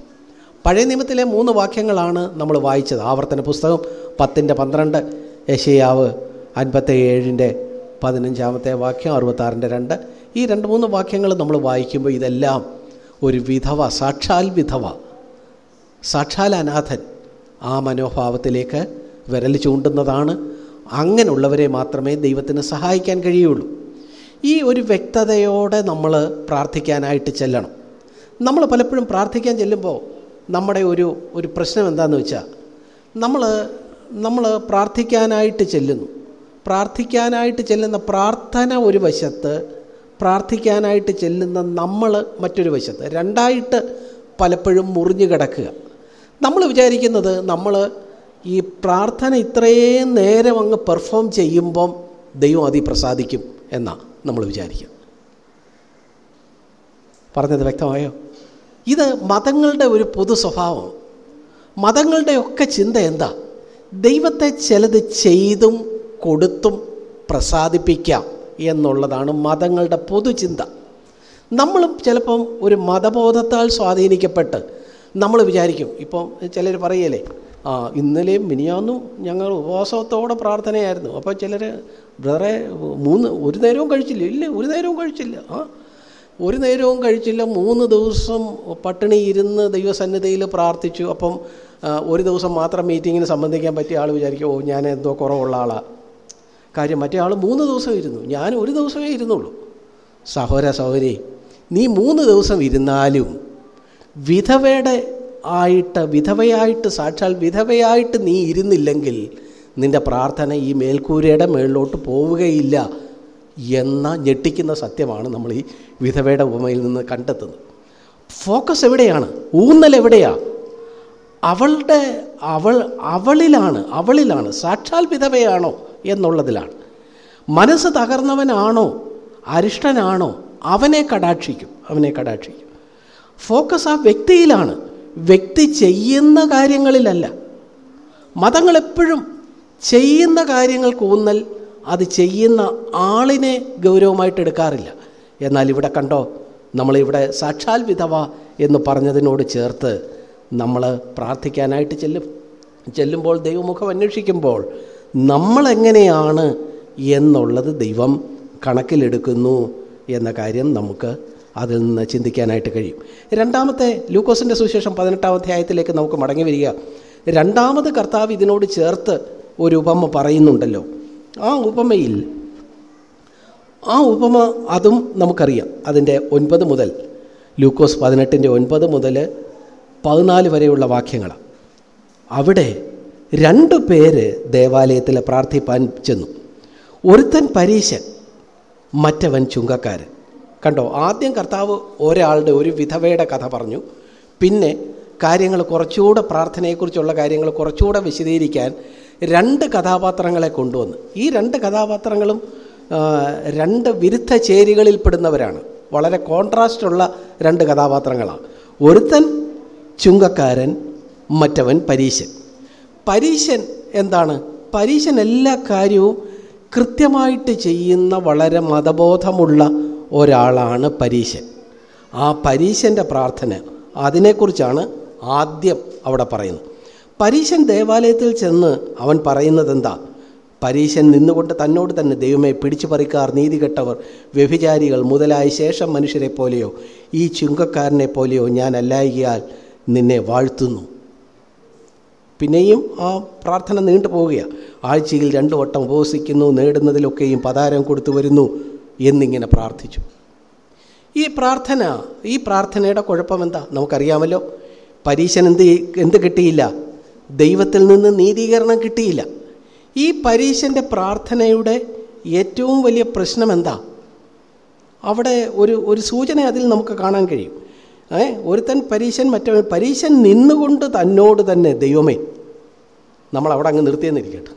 [SPEAKER 2] പഴയ നിയമത്തിലെ മൂന്ന് വാക്യങ്ങളാണ് നമ്മൾ വായിച്ചത്. ആവർത്തന പുസ്തകം പത്തിന്റെ പന്ത്രണ്ട് യശയാവ് അൻപത്തി ഏഴിന്റെ പതിനഞ്ചാമത്തെ വാക്യം അറുപത്താറിന്റെ രണ്ട്. ഈ രണ്ട് മൂന്ന് വാക്യങ്ങൾ നമ്മൾ വായിക്കുമ്പോൾ ഇതെല്ലാം ഒരു വിധവ സാക്ഷാൽ വിധവ സാക്ഷാൽ അനാഥൻ ആ മനോഭാവത്തിലേക്ക് വിരൽ ചൂണ്ടുന്നതാണ്. അങ്ങനെയുള്ളവരെ മാത്രമേ ദൈവത്തിന് സഹായിക്കാൻ കഴിയുള്ളൂ. ഈ ഒരു വ്യക്തതയോടെ നമ്മൾ പ്രാർത്ഥിക്കാനായിട്ട് ചെല്ലണം. നമ്മൾ പലപ്പോഴും പ്രാർത്ഥിക്കാൻ ചെല്ലുമ്പോൾ നമ്മുടെ ഒരു ഒരു പ്രശ്നം എന്താണെന്ന് വെച്ചാൽ നമ്മൾ നമ്മൾ പ്രാർത്ഥിക്കാനായിട്ട് ചെല്ലുന്നു. പ്രാർത്ഥിക്കാനായിട്ട് ചെല്ലുന്ന പ്രാർത്ഥന ഒരു വശത്ത് പ്രാർത്ഥിക്കാനായിട്ട് ചെല്ലുന്ന നമ്മൾ മറ്റൊരു വശത്ത്. രണ്ടായിട്ട് പലപ്പോഴും മുറിഞ്ഞു കിടക്കുക. നമ്മൾ വിചാരിക്കുന്നത് നമ്മൾ ഈ പ്രാർത്ഥന ഇത്രയും നേരം അങ്ങ് പെർഫോം ചെയ്യുമ്പം ദൈവം അതി പ്രസാദിക്കും എന്നാണ് നമ്മൾ വിചാരിക്കുക. പറഞ്ഞത് വ്യക്തമായോ? ഇത് മതങ്ങളുടെ ഒരു പൊതു സ്വഭാവം മതങ്ങളുടെയൊക്കെ ചിന്ത എന്താ? ദൈവത്തെ ചിലത് ചെയ്തും കൊടുത്തും പ്രസാദിപ്പിക്കാം എന്നുള്ളതാണ് മതങ്ങളുടെ പൊതുചിന്ത നമ്മളും ചിലപ്പം ഒരു മതബോധത്താൽ സ്വാധീനിക്കപ്പെട്ട് നമ്മൾ വിചാരിക്കും. ഇപ്പം ചിലർ പറയല്ലേ ആ ഇന്നലെയും മിനിയാന്നും ഞങ്ങൾ ഉപവാസത്തോടെ പ്രാർത്ഥനയായിരുന്നു. അപ്പോൾ ചിലർ ബ്രദറെ മൂന്ന് ഒരു നേരവും കഴിച്ചില്ല. ഇല്ല ഒരു നേരവും കഴിച്ചില്ല. ആ ഒരു നേരവും കഴിച്ചില്ല. മൂന്ന് ദിവസം പട്ടിണി ഇരുന്ന് ദൈവസന്നിധിയിൽ പ്രാർത്ഥിച്ചു. അപ്പം ഒരു ദിവസം മാത്രം മീറ്റിങ്ങിന് സംബന്ധിക്കാൻ പറ്റിയ ആൾ വിചാരിക്കും ഓ ഞാൻ എന്തോ കുറവുള്ള ആളാണ് കാര്യം മറ്റേ ആൾ മൂന്ന് ദിവസം ഇരുന്നു. ഞാൻ ഒരു ദിവസമേ ഇരുന്നുള്ളൂ. സഹോര സഹോദരി നീ മൂന്ന് ദിവസം ഇരുന്നാലും വിധവയുടെ ആയിട്ട് വിധവയായിട്ട് സാക്ഷാൽ വിധവയായിട്ട് നീ ഇരുന്നില്ലെങ്കിൽ നിന്റെ പ്രാർത്ഥന ഈ മേൽക്കൂരയുടെ മേളിലോട്ട് പോവുകയില്ല എന്ന ഞെട്ടിക്കുന്ന സത്യമാണ് നമ്മൾ ഈ വിധവയുടെ ഉപമയിൽ നിന്ന് കണ്ടെത്തുന്നത്. ഫോക്കസ് എവിടെയാണ്? ഊന്നൽ എവിടെയാണ് അവളുടെ അവൾ അവളിലാണ് അവളിലാണ്. സാക്ഷാൽ വിധവയാണോ എന്നുള്ളതിലാണ്. മനസ്സ് തകർന്നവനാണോ? അരിഷ്ടനാണോ? അവനെ കടാക്ഷിക്കും അവനെ കടാക്ഷിക്കും. ഫോക്കസ് ആ വ്യക്തിയിലാണ്. വ്യക്തി ചെയ്യുന്ന കാര്യങ്ങളിലല്ല. മതങ്ങളെപ്പോഴും ചെയ്യുന്ന കാര്യങ്ങൾക്ക് ഊന്നൽ അത് ചെയ്യുന്ന ആളിനെ ഗൗരവമായിട്ട് എടുക്കാറില്ല. എന്നാൽ ഇവിടെ കണ്ടോ നമ്മളിവിടെ സാക്ഷാൽ വിധവ എന്ന് പറഞ്ഞതിനോട് ചേർത്ത് നമ്മൾ പ്രാർത്ഥിക്കാനായിട്ട് ചെല്ലും. ചെല്ലുമ്പോൾ ദൈവമുഖം അന്വേഷിക്കുമ്പോൾ നമ്മളെങ്ങനെയാണ് എന്നുള്ളത് ദൈവം കണക്കിലെടുക്കുന്നു എന്ന കാര്യം നമുക്ക് അതിൽ നിന്ന് ചിന്തിക്കാനായിട്ട് കഴിയും. രണ്ടാമത്തെ ലൂക്കോസിന്റെ സുവിശേഷം പതിനെട്ടാം അധ്യായത്തിലേക്ക് നമുക്ക് മടങ്ങി വരിക. രണ്ടാമത് കർത്താവ് ഇതിനോട് ചേർത്ത് ഒരു ഉപമ പറയുന്നുണ്ടല്ലോ. ആ ഉപമയിൽ ആ ഉപമ അതും നമുക്കറിയാം. അതിന്റെ ഒൻപത് മുതൽ ലൂക്കോസ് പതിനെട്ടിന്റെ ഒൻപത് മുതൽ പതിനാല് വരെയുള്ള വാക്യങ്ങളാണ്. അവിടെ രണ്ട് പേര് ദേവാലയത്തിൽ പ്രാർത്ഥിപ്പാൻ ചെന്നു. ഒരുത്തൻ പരീശൻ മറ്റവൻ ചുങ്കക്കാരൻ. കണ്ടോ ആദ്യം കർത്താവ് ഒരാളുടെ ഒരു വിധവയുടെ കഥ പറഞ്ഞു. പിന്നെ കാര്യങ്ങൾ കുറച്ചുകൂടെ പ്രാർത്ഥനയെക്കുറിച്ചുള്ള കാര്യങ്ങൾ കുറച്ചുകൂടെ വിശദീകരിക്കാൻ രണ്ട് കഥാപാത്രങ്ങളെ കൊണ്ടുവന്ന്. ഈ രണ്ട് കഥാപാത്രങ്ങളും രണ്ട് വിരുദ്ധ ചേരികളിൽ പെടുന്നവരാണ് വളരെ കോൺട്രാസ്റ്റുള്ള രണ്ട് കഥാപാത്രങ്ങളാണ്. ഒരുത്തൻ ചുങ്കക്കാരൻ മറ്റവൻ പരീശൻ. പരീശൻ എന്താണ്? പരീശൻ എല്ലാ കാര്യവും കൃത്യമായിട്ട് ചെയ്യുന്ന വളരെ മതബോധമുള്ള ഒരാളാണ് പരീശൻ. ആ പരീശന്റെ പ്രാർത്ഥന അതിനെക്കുറിച്ചാണ് ആദ്യം അവിടെ പറയുന്നത്. പരീശൻ ദേവാലയത്തിൽ ചെന്ന് അവൻ പറയുന്നത് എന്താ പരീശൻ നിന്നുകൊണ്ട് തന്നോട് തന്നെ ദൈവമേ പിടിച്ചു പറിക്കാർ നീതികെട്ടവർ വ്യഭിചാരികൾ മുതലായ ശേഷം മനുഷ്യരെ പോലെയോ ഈ ചുങ്കക്കാരനെ പോലെയോ ഞാൻ അല്ലായികയാൽ നിന്നെ വാഴ്ത്തുന്നു. പിന്നെയും ആ പ്രാർത്ഥന നീണ്ടു പോവുകയാണ് ആഴ്ചയിൽ രണ്ടു വട്ടം ഉപവസിക്കുന്നു നേടുന്നതിലൊക്കെയും പതാരം കൊടുത്തു വരുന്നു. എന്നിങ്ങനെ പ്രാർത്ഥിച്ചു. ഈ പ്രാർത്ഥന ഈ പ്രാർത്ഥനയുടെ കുഴപ്പമെന്താ നമുക്കറിയാമല്ലോ. പരീശൻ എന്ത് എന്ത് കിട്ടിയില്ല? ദൈവത്തിൽ നിന്ന് നീതീകരണം കിട്ടിയില്ല. ഈ പരീശന്റെ പ്രാർത്ഥനയുടെ ഏറ്റവും വലിയ പ്രശ്നം എന്താ? അവിടെ ഒരു ഒരു സൂചന അതിൽ നമുക്ക് കാണാൻ കഴിയും. ഏ ഒരുത്തൻ പരീശൻ മറ്റവൻ പരീശൻ നിന്നുകൊണ്ട് തന്നോട് തന്നെ ദൈവമേ നമ്മൾ അവിടെ അങ്ങ് നിർത്തിയെന്നിരിക്കട്ടെ?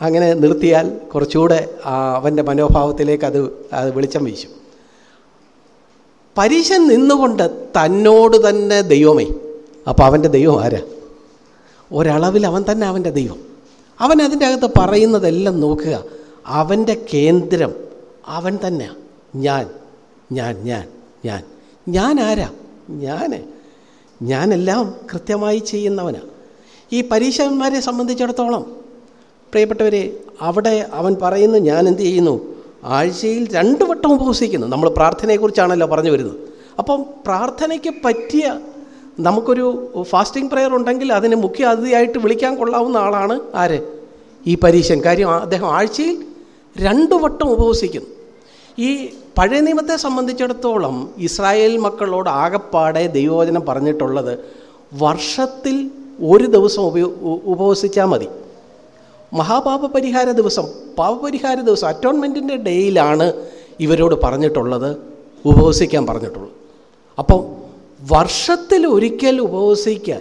[SPEAKER 2] അങ്ങനെ നിർത്തിയാൽ കുറച്ചുകൂടെ അവന്റെ മനോഭാവത്തിലേക്ക് അത് അത് വെളിച്ചം വീശും. പരീശൻ നിന്നുകൊണ്ട് തന്നോട് തന്നെ ദൈവമേ. അപ്പോൾ അവന്റെ ദൈവം ആരാ? ഒരളവിൽ അവൻ തന്നെ അവന്റെ ദൈവം. അവൻ അതിന്റെ അകത്ത് പറയുന്നതെല്ലാം നോക്കുക. അവന്റെ കേന്ദ്രം അവൻ തന്നെയാണ് ഞാൻ ഞാൻ ഞാൻ ഞാൻ. ഞാൻ ആരാ? ഞാൻ ഞാനെല്ലാം കൃത്യമായി ചെയ്യുന്നവനാണ് ഈ പരീക്ഷന്മാരെ സംബന്ധിച്ചിടത്തോളം പ്രിയപ്പെട്ടവരെ അവിടെ അവൻ പറയുന്നു ഞാൻ എന്ത് ചെയ്യുന്നു? ആഴ്ചയിൽ രണ്ട് വട്ടം ഉപവസിക്കുന്നു. നമ്മൾ പ്രാർത്ഥനയെക്കുറിച്ചാണല്ലോ പറഞ്ഞു വരുന്നത്. അപ്പം പ്രാർത്ഥനയ്ക്ക് പറ്റിയ നമുക്കൊരു ഫാസ്റ്റിംഗ് പ്രെയർ ഉണ്ടെങ്കിൽ അതിന് മുഖ്യ അതിഥിയായിട്ട് വിളിക്കാൻ കൊള്ളാവുന്ന ആളാണ് ആര്? ഈ പരീശൻ. കാര്യം അദ്ദേഹം ആഴ്ചയിൽ രണ്ടു വട്ടം ഉപവസിക്കുന്നു. ഈ പഴയ നിയമത്തെ സംബന്ധിച്ചിടത്തോളം ഇസ്രായേൽ മക്കളോട് ആകപ്പാടെ ദൈവവചനം പറഞ്ഞിട്ടുള്ളത് വർഷത്തിൽ ഒരു ദിവസം ഉപയോ ഉപവസിച്ചാൽ മതി. മഹാപാപ പരിഹാര ദിവസം പാപപരിഹാര ദിവസം അറ്റോൺമെന്റിന്റെ ഡേയിലാണ് ഇവരോട് പറഞ്ഞിട്ടുള്ളത് ഉപവസിക്കാൻ പറഞ്ഞിട്ടുള്ളത് അപ്പം വർഷത്തിൽ ഒരിക്കൽ ഉപവസിക്കാൻ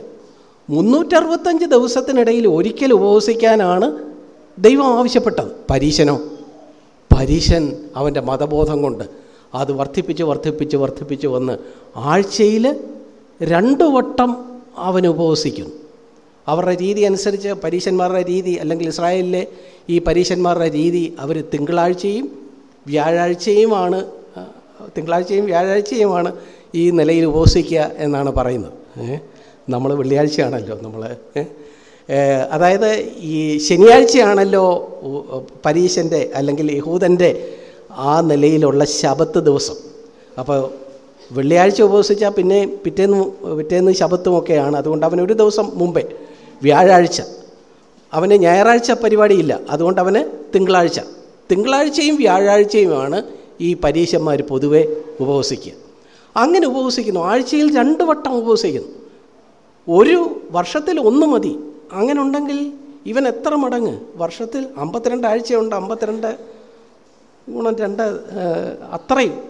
[SPEAKER 2] മുന്നൂറ്ററുപത്തഞ്ച് ദിവസത്തിനിടയിൽ ഒരിക്കൽ ഉപവസിക്കാനാണ് ദൈവം ആവശ്യപ്പെട്ടത്. പരീശനോ? പരീശൻ അവന്റെ മതബോധം കൊണ്ട് അത് വർദ്ധിപ്പിച്ച് വർദ്ധിപ്പിച്ച് വർദ്ധിപ്പിച്ച് വന്ന് ആഴ്ചയിൽ രണ്ടു വട്ടം അവൻ ഉപവസിക്കുന്നു. അവരുടെ രീതി അനുസരിച്ച് പരീശന്മാരുടെ രീതി അല്ലെങ്കിൽ ഇസ്രായേലിലെ ഈ പരീശന്മാരുടെ രീതി അവർ തിങ്കളാഴ്ചയും വ്യാഴാഴ്ചയുമാണ് തിങ്കളാഴ്ചയും വ്യാഴാഴ്ചയുമാണ് ഈ നിലയിൽ ഉപവസിക്കുക എന്നാണ് പറയുന്നത്. നമ്മൾ വെള്ളിയാഴ്ചയാണല്ലോ നമ്മൾ അതായത് ഈ ശനിയാഴ്ചയാണല്ലോ പരീശന്റെ അല്ലെങ്കിൽ യഹൂദന്റെ ആ നിലയിലുള്ള ശബത്ത് ദിവസം. അപ്പോൾ വെള്ളിയാഴ്ച ഉപവസിച്ചാൽ പിന്നെ പിറ്റേന്ന് പിറ്റേന്ന് ശബത്തുമൊക്കെയാണ്. അതുകൊണ്ട് അവൻ ഒരു ദിവസം മുമ്പേ വ്യാഴാഴ്ച. അവന് ഞായറാഴ്ച പരിപാടിയില്ല. അതുകൊണ്ട് അവന് തിങ്കളാഴ്ച. തിങ്കളാഴ്ചയും വ്യാഴാഴ്ചയുമാണ് ഈ പരീശന്മാർ പൊതുവെ ഉപവസിക്കുക. അങ്ങനെ ഉപവസിക്കുന്നു. ആഴ്ചയിൽ രണ്ട് വട്ടം ഉപവസിക്കുന്നു. ഒരു വർഷത്തിൽ ഒന്ന് മതി. അങ്ങനെ ഉണ്ടെങ്കിൽ ഇവൻ എത്ര മടങ്ങ്? വർഷത്തിൽ അമ്പത്തിരണ്ട് ആഴ്ചയുണ്ട്. അമ്പത്തിരണ്ട് ഗുണം രണ്ട് അത്രയും.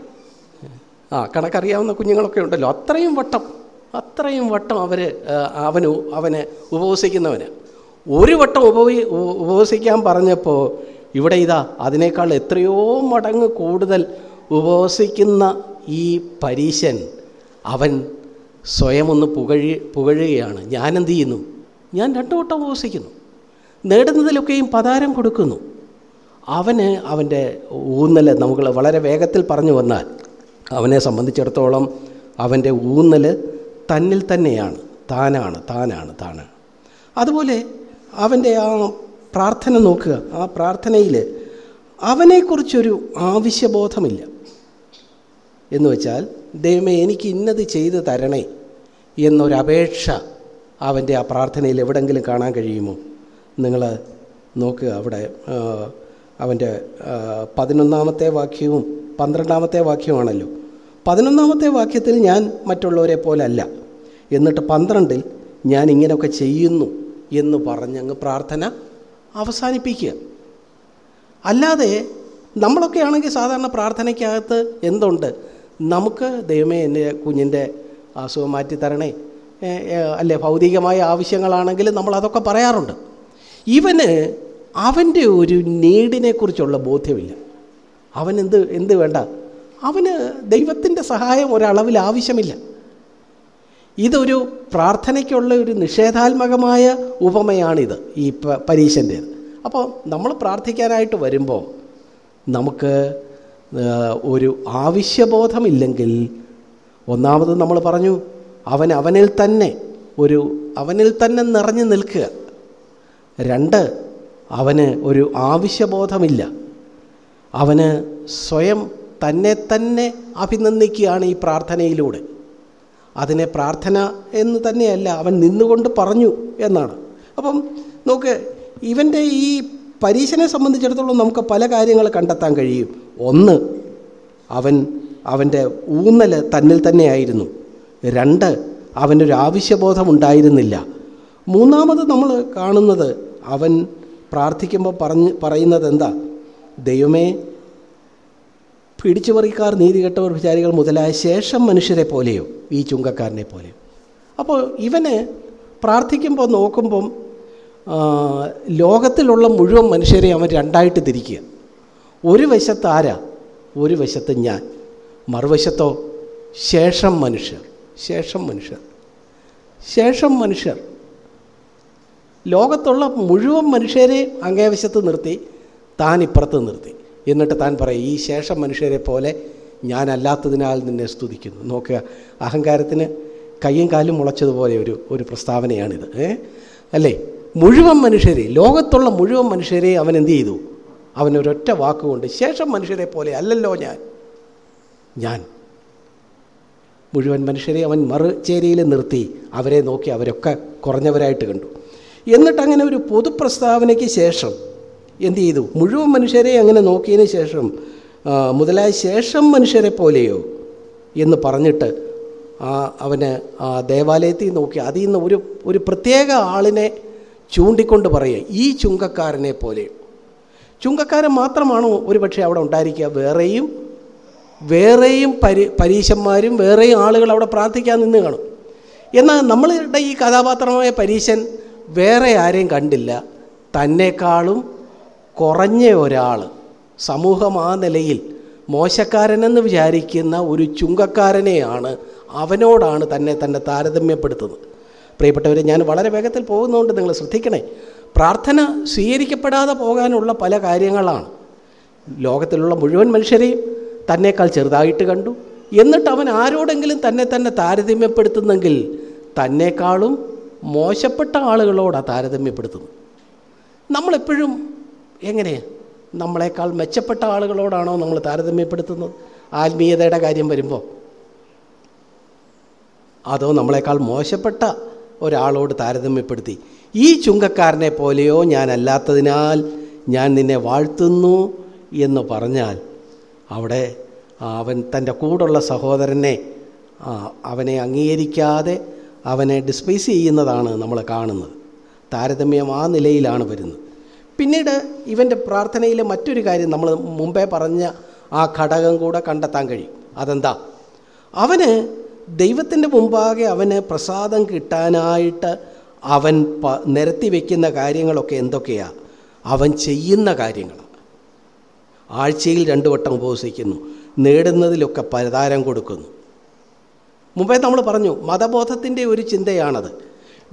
[SPEAKER 2] ആ കണക്കറിയാവുന്ന കുഞ്ഞുങ്ങളൊക്കെ ഉണ്ടല്ലോ. അത്രയും വട്ടം. അത്രയും വട്ടം അവർ അവന് അവന് ഉപവസിക്കുന്നവന്. ഒരു വട്ടം ഉപവി ഉപവസിക്കാൻ പറഞ്ഞപ്പോൾ ഇവിടെ ഇതാ അതിനേക്കാൾ എത്രയോ മടങ്ങ് കൂടുതൽ ഉപവസിക്കുന്ന ഈ പരീശൻ അവൻ സ്വയം ഒന്ന് പുകഴി പുകഴുകയാണ്. ഞാനെന്ത് ചെയ്യുന്നു? ഞാൻ രണ്ടു വട്ടം ഉപവസിക്കുന്നു. നേടുന്നതിലൊക്കെയും പതാരം കൊടുക്കുന്നു. അവന് അവന്റെ ഊന്നൽ നമുക്ക് വളരെ വേഗത്തിൽ പറഞ്ഞു വന്നാൽ അവനെ സംബന്ധിച്ചിടത്തോളം അവന്റെ ഊന്നൽ തന്നിൽ തന്നെയാണ്. താനാണ് താനാണ് താനാണ്. അതുപോലെ അവന്റെ ആ പ്രാർത്ഥന നോക്കുക. ആ പ്രാർത്ഥനയിൽ അവനെക്കുറിച്ചൊരു ആവശ്യബോധമില്ല. എന്ന് വെച്ചാൽ ദൈവമേ എനിക്ക് ഇന്നത് ചെയ്ത് തരണേ എന്നൊരപേക്ഷ അവന്റെ ആ പ്രാർത്ഥനയിൽ എവിടെങ്കിലും കാണാൻ കഴിയുമോ? നിങ്ങൾ നോക്കുക അവിടെ അവന്റെ പതിനൊന്നാമത്തെ വാക്യവും പന്ത്രണ്ടാമത്തെ വാക്യവുമാണല്ലോ. പതിനൊന്നാമത്തെ വാക്യത്തിൽ ഞാൻ മറ്റുള്ളവരെ പോലെ അല്ല. എന്നിട്ട് പന്ത്രണ്ടിൽ ഞാൻ ഇങ്ങനെയൊക്കെ ചെയ്യുന്നു എന്ന് പറഞ്ഞങ്ങ് പ്രാർത്ഥന അവസാനിപ്പിക്കുക. അല്ലാതെ നമ്മളൊക്കെ ആണെങ്കിൽ സാധാരണ പ്രാർത്ഥനയ്ക്കകത്ത് എന്തുണ്ട്? നമുക്ക് ദൈവമേ എന്റെ കുഞ്ഞിന്റെ അസുഖം മാറ്റി തരണേ. അല്ലേ ഭൗതികമായ ആവശ്യങ്ങളാണെങ്കിൽ നമ്മൾ അതൊക്കെ പറയാറുണ്ട്. ഇവന് അവന്റെ ഒരു നീഡിനെക്കുറിച്ചുള്ള ബോധ്യമില്ല. അവൻ എന്ത് എന്ത് വേണ്ട? അവന് ദൈവത്തിന്റെ സഹായം ഒരളവിൽ ആവശ്യമില്ല. ഇതൊരു പ്രാർത്ഥനയ്ക്കുള്ള ഒരു നിഷേധാത്മകമായ ഉപമയാണിത് ഈ പ പരീശന്റേത് അപ്പോൾ നമ്മൾ പ്രാർത്ഥിക്കാനായിട്ട് വരുമ്പോൾ നമുക്ക് ഒരു ആവശ്യബോധമില്ലെങ്കിൽ ഒന്നാമത് നമ്മൾ പറഞ്ഞു അവൻ അവനിൽ തന്നെ ഒരു അവനിൽ തന്നെ നിറഞ്ഞു നിൽക്കുക. രണ്ട് അവന് ഒരു ആവശ്യബോധമില്ല. അവന് സ്വയം തന്നെ തന്നെ അഭിനന്ദിക്കുകയാണ് ഈ പ്രാർത്ഥനയിലൂടെ. അതിനെ പ്രാർത്ഥന എന്ന് തന്നെയല്ല അവൻ നിന്നുകൊണ്ട് പറഞ്ഞു എന്നാണ്. അപ്പം നോക്ക് ഇവന്റെ ഈ പരീക്ഷനെ സംബന്ധിച്ചിടത്തോളം നമുക്ക് പല കാര്യങ്ങൾ കണ്ടെത്താൻ കഴിയും. ഒന്ന് അവൻ അവന്റെ ഊന്നൽ തന്നിൽ തന്നെയായിരുന്നു. രണ്ട് അവനൊരു ആവശ്യബോധം ഉണ്ടായിരുന്നില്ല. മൂന്നാമത് നമ്മൾ കാണുന്നത് അവൻ പ്രാർത്ഥിക്കുമ്പോൾ പറഞ്ഞ് പറയുന്നത് എന്താ? ദൈവമേ പിടിച്ചുപറിക്കാർ നീതികെട്ടവർ വിചാരികൾ മുതലായ ശേഷം മനുഷ്യരെ പോലെയോ ഈ ചുങ്കക്കാരനെ പോലെയോ. അപ്പോൾ ഇവന് പ്രാർത്ഥിക്കുമ്പോൾ നോക്കുമ്പം ലോകത്തിലുള്ള മുഴുവൻ മനുഷ്യരെ അവൻ രണ്ടായിട്ട് തിരിക്കുക. ഒരു വശത്ത് ആരാ? ഒരു വശത്ത് ഞാൻ. മറുവശത്തോ ശേഷം മനുഷ്യർ. ശേഷം മനുഷ്യർ. ശേഷം മനുഷ്യർ. ലോകത്തുള്ള മുഴുവൻ മനുഷ്യരെ അങ്ങേവശത്ത് നിർത്തി താൻ ഇപ്പുറത്ത് നിർത്തി. എന്നിട്ട് താൻ പറയും ഈ ശേഷം മനുഷ്യരെ പോലെ ഞാനല്ലാത്തതിനാൽ നിന്നെ സ്തുതിക്കുന്നു. നോക്കുക അഹങ്കാരത്തിന് കയ്യും കാലും മുളച്ചതുപോലെ ഒരു ഒരു പ്രസ്താവനയാണിത് അല്ലേ? മുഴുവൻ മനുഷ്യരെ ലോകത്തുള്ള മുഴുവൻ മനുഷ്യരെ അവൻ എന്ത് ചെയ്തു? അവൻ വാക്കുകൊണ്ട് ശേഷം മനുഷ്യരെ പോലെ അല്ലല്ലോ ഞാൻ ഞാൻ. മുഴുവൻ മനുഷ്യരെ അവൻ മറുചേരിയിൽ നിർത്തി അവരെ നോക്കി അവരൊക്കെ കുറഞ്ഞവരായിട്ട് കണ്ടു. എന്നിട്ട് അങ്ങനെ ഒരു പൊതുപ്രസ്താവനയ്ക്ക് ശേഷം എന്ത് ചെയ്തു? മുഴുവൻ മനുഷ്യരെ അങ്ങനെ നോക്കിയതിന് ശേഷം മുതലായ ശേഷം മനുഷ്യരെ പോലെയോ എന്ന് പറഞ്ഞിട്ട് ആ അവന് ആ ദേവാലയത്തിൽ നോക്കി അതിൽ നിന്ന് ഒരു ഒരു പ്രത്യേക ആളിനെ ചൂണ്ടിക്കൊണ്ട് പറയുക ഈ ചുങ്കക്കാരനെ പോലെ. ചുങ്കക്കാരൻ മാത്രമാണോ ഒരു പക്ഷേ അവിടെ ഉണ്ടായിരിക്കുക? വേറെയും വേറെയും പരി പരീശന്മാരും വേറെയും ആളുകൾ അവിടെ പ്രാർത്ഥിക്കാൻ നിന്ന് കാണും. എന്നാൽ നമ്മളുടെ ഈ കഥാപാത്രമായ പരീശൻ വേറെ ആരെയും കണ്ടില്ല. തന്നെക്കാളും കുറഞ്ഞ ഒരാൾ സമൂഹം ആ നിലയിൽ മോശക്കാരനെന്ന് വിചാരിക്കുന്ന ഒരു ചുങ്കക്കാരനെയാണ് അവനോടാണ് തന്നെ തന്നെ താരതമ്യപ്പെടുത്തുന്നത്. പ്രിയപ്പെട്ടവരെ ഞാൻ വളരെ വേഗത്തിൽ പോകുന്നതുകൊണ്ട് നിങ്ങൾ ശ്രദ്ധിക്കണേ. പ്രാർത്ഥന സ്വീകരിക്കപ്പെടാതെ പോകാനുള്ള പല കാര്യങ്ങളാണ്. ലോകത്തിലുള്ള മുഴുവൻ മനുഷ്യരെയും തന്നേക്കാൾ ചെറുതായിട്ട് കണ്ടു. എന്നിട്ട് അവൻ ആരോടെങ്കിലും തന്നെ തന്നെ താരതമ്യപ്പെടുത്തുന്നെങ്കിൽ തന്നെക്കാളും മോശപ്പെട്ട ആളുകളോടാണ് താരതമ്യപ്പെടുത്തുന്നത്. നമ്മളെപ്പോഴും എങ്ങനെയാണ് നമ്മളെക്കാൾ മെച്ചപ്പെട്ട ആളുകളോടാണോ നമ്മൾ താരതമ്യപ്പെടുത്തുന്നത്? ആത്മീയതയുടെ കാര്യം വരുമ്പോൾ അതോ നമ്മളെക്കാൾ മോശപ്പെട്ട ഒരാളോട് താരതമ്യപ്പെടുത്തി? ഈ ചുങ്കക്കാരനെ പോലെയോ ഞാനല്ലാത്തതിനാൽ ഞാൻ നിന്നെ വാഴ്ത്തുന്നു എന്ന് പറഞ്ഞാൽ അവിടെ അവൻ തന്റെ കൂടുള്ള സഹോദരനെ അവനെ അംഗീകരിക്കാതെ അവനെ ഡിസ്പൈസ് ചെയ്യുന്നതാണ് നമ്മൾ കാണുന്നത്. താരതമ്യം ആ നിലയിലാണ് വരുന്നത്. പിന്നീട് ഇവന്റെ പ്രാർത്ഥനയിലെ മറ്റൊരു കാര്യം നമ്മൾ മുമ്പേ പറഞ്ഞ ആ ഘടകം കൂടെ കണ്ടെത്താൻ കഴിയും. അതെന്താ? അവന് ദൈവത്തിന്റെ മുമ്പാകെ അവന് പ്രസാദം കിട്ടാനായിട്ട് അവൻ പ നിരത്തി വയ്ക്കുന്ന കാര്യങ്ങളൊക്കെ എന്തൊക്കെയാണ് അവൻ ചെയ്യുന്ന കാര്യങ്ങളാണ് ആഴ്ചയിൽ രണ്ടു വട്ടം ഉപവസിക്കുന്നു. നേടുന്നതിലൊക്കെ പരതാരം കൊടുക്കുന്നു. മുമ്പേ നമ്മൾ പറഞ്ഞു മതബോധത്തിന്റെ ഒരു ചിന്തയാണത്.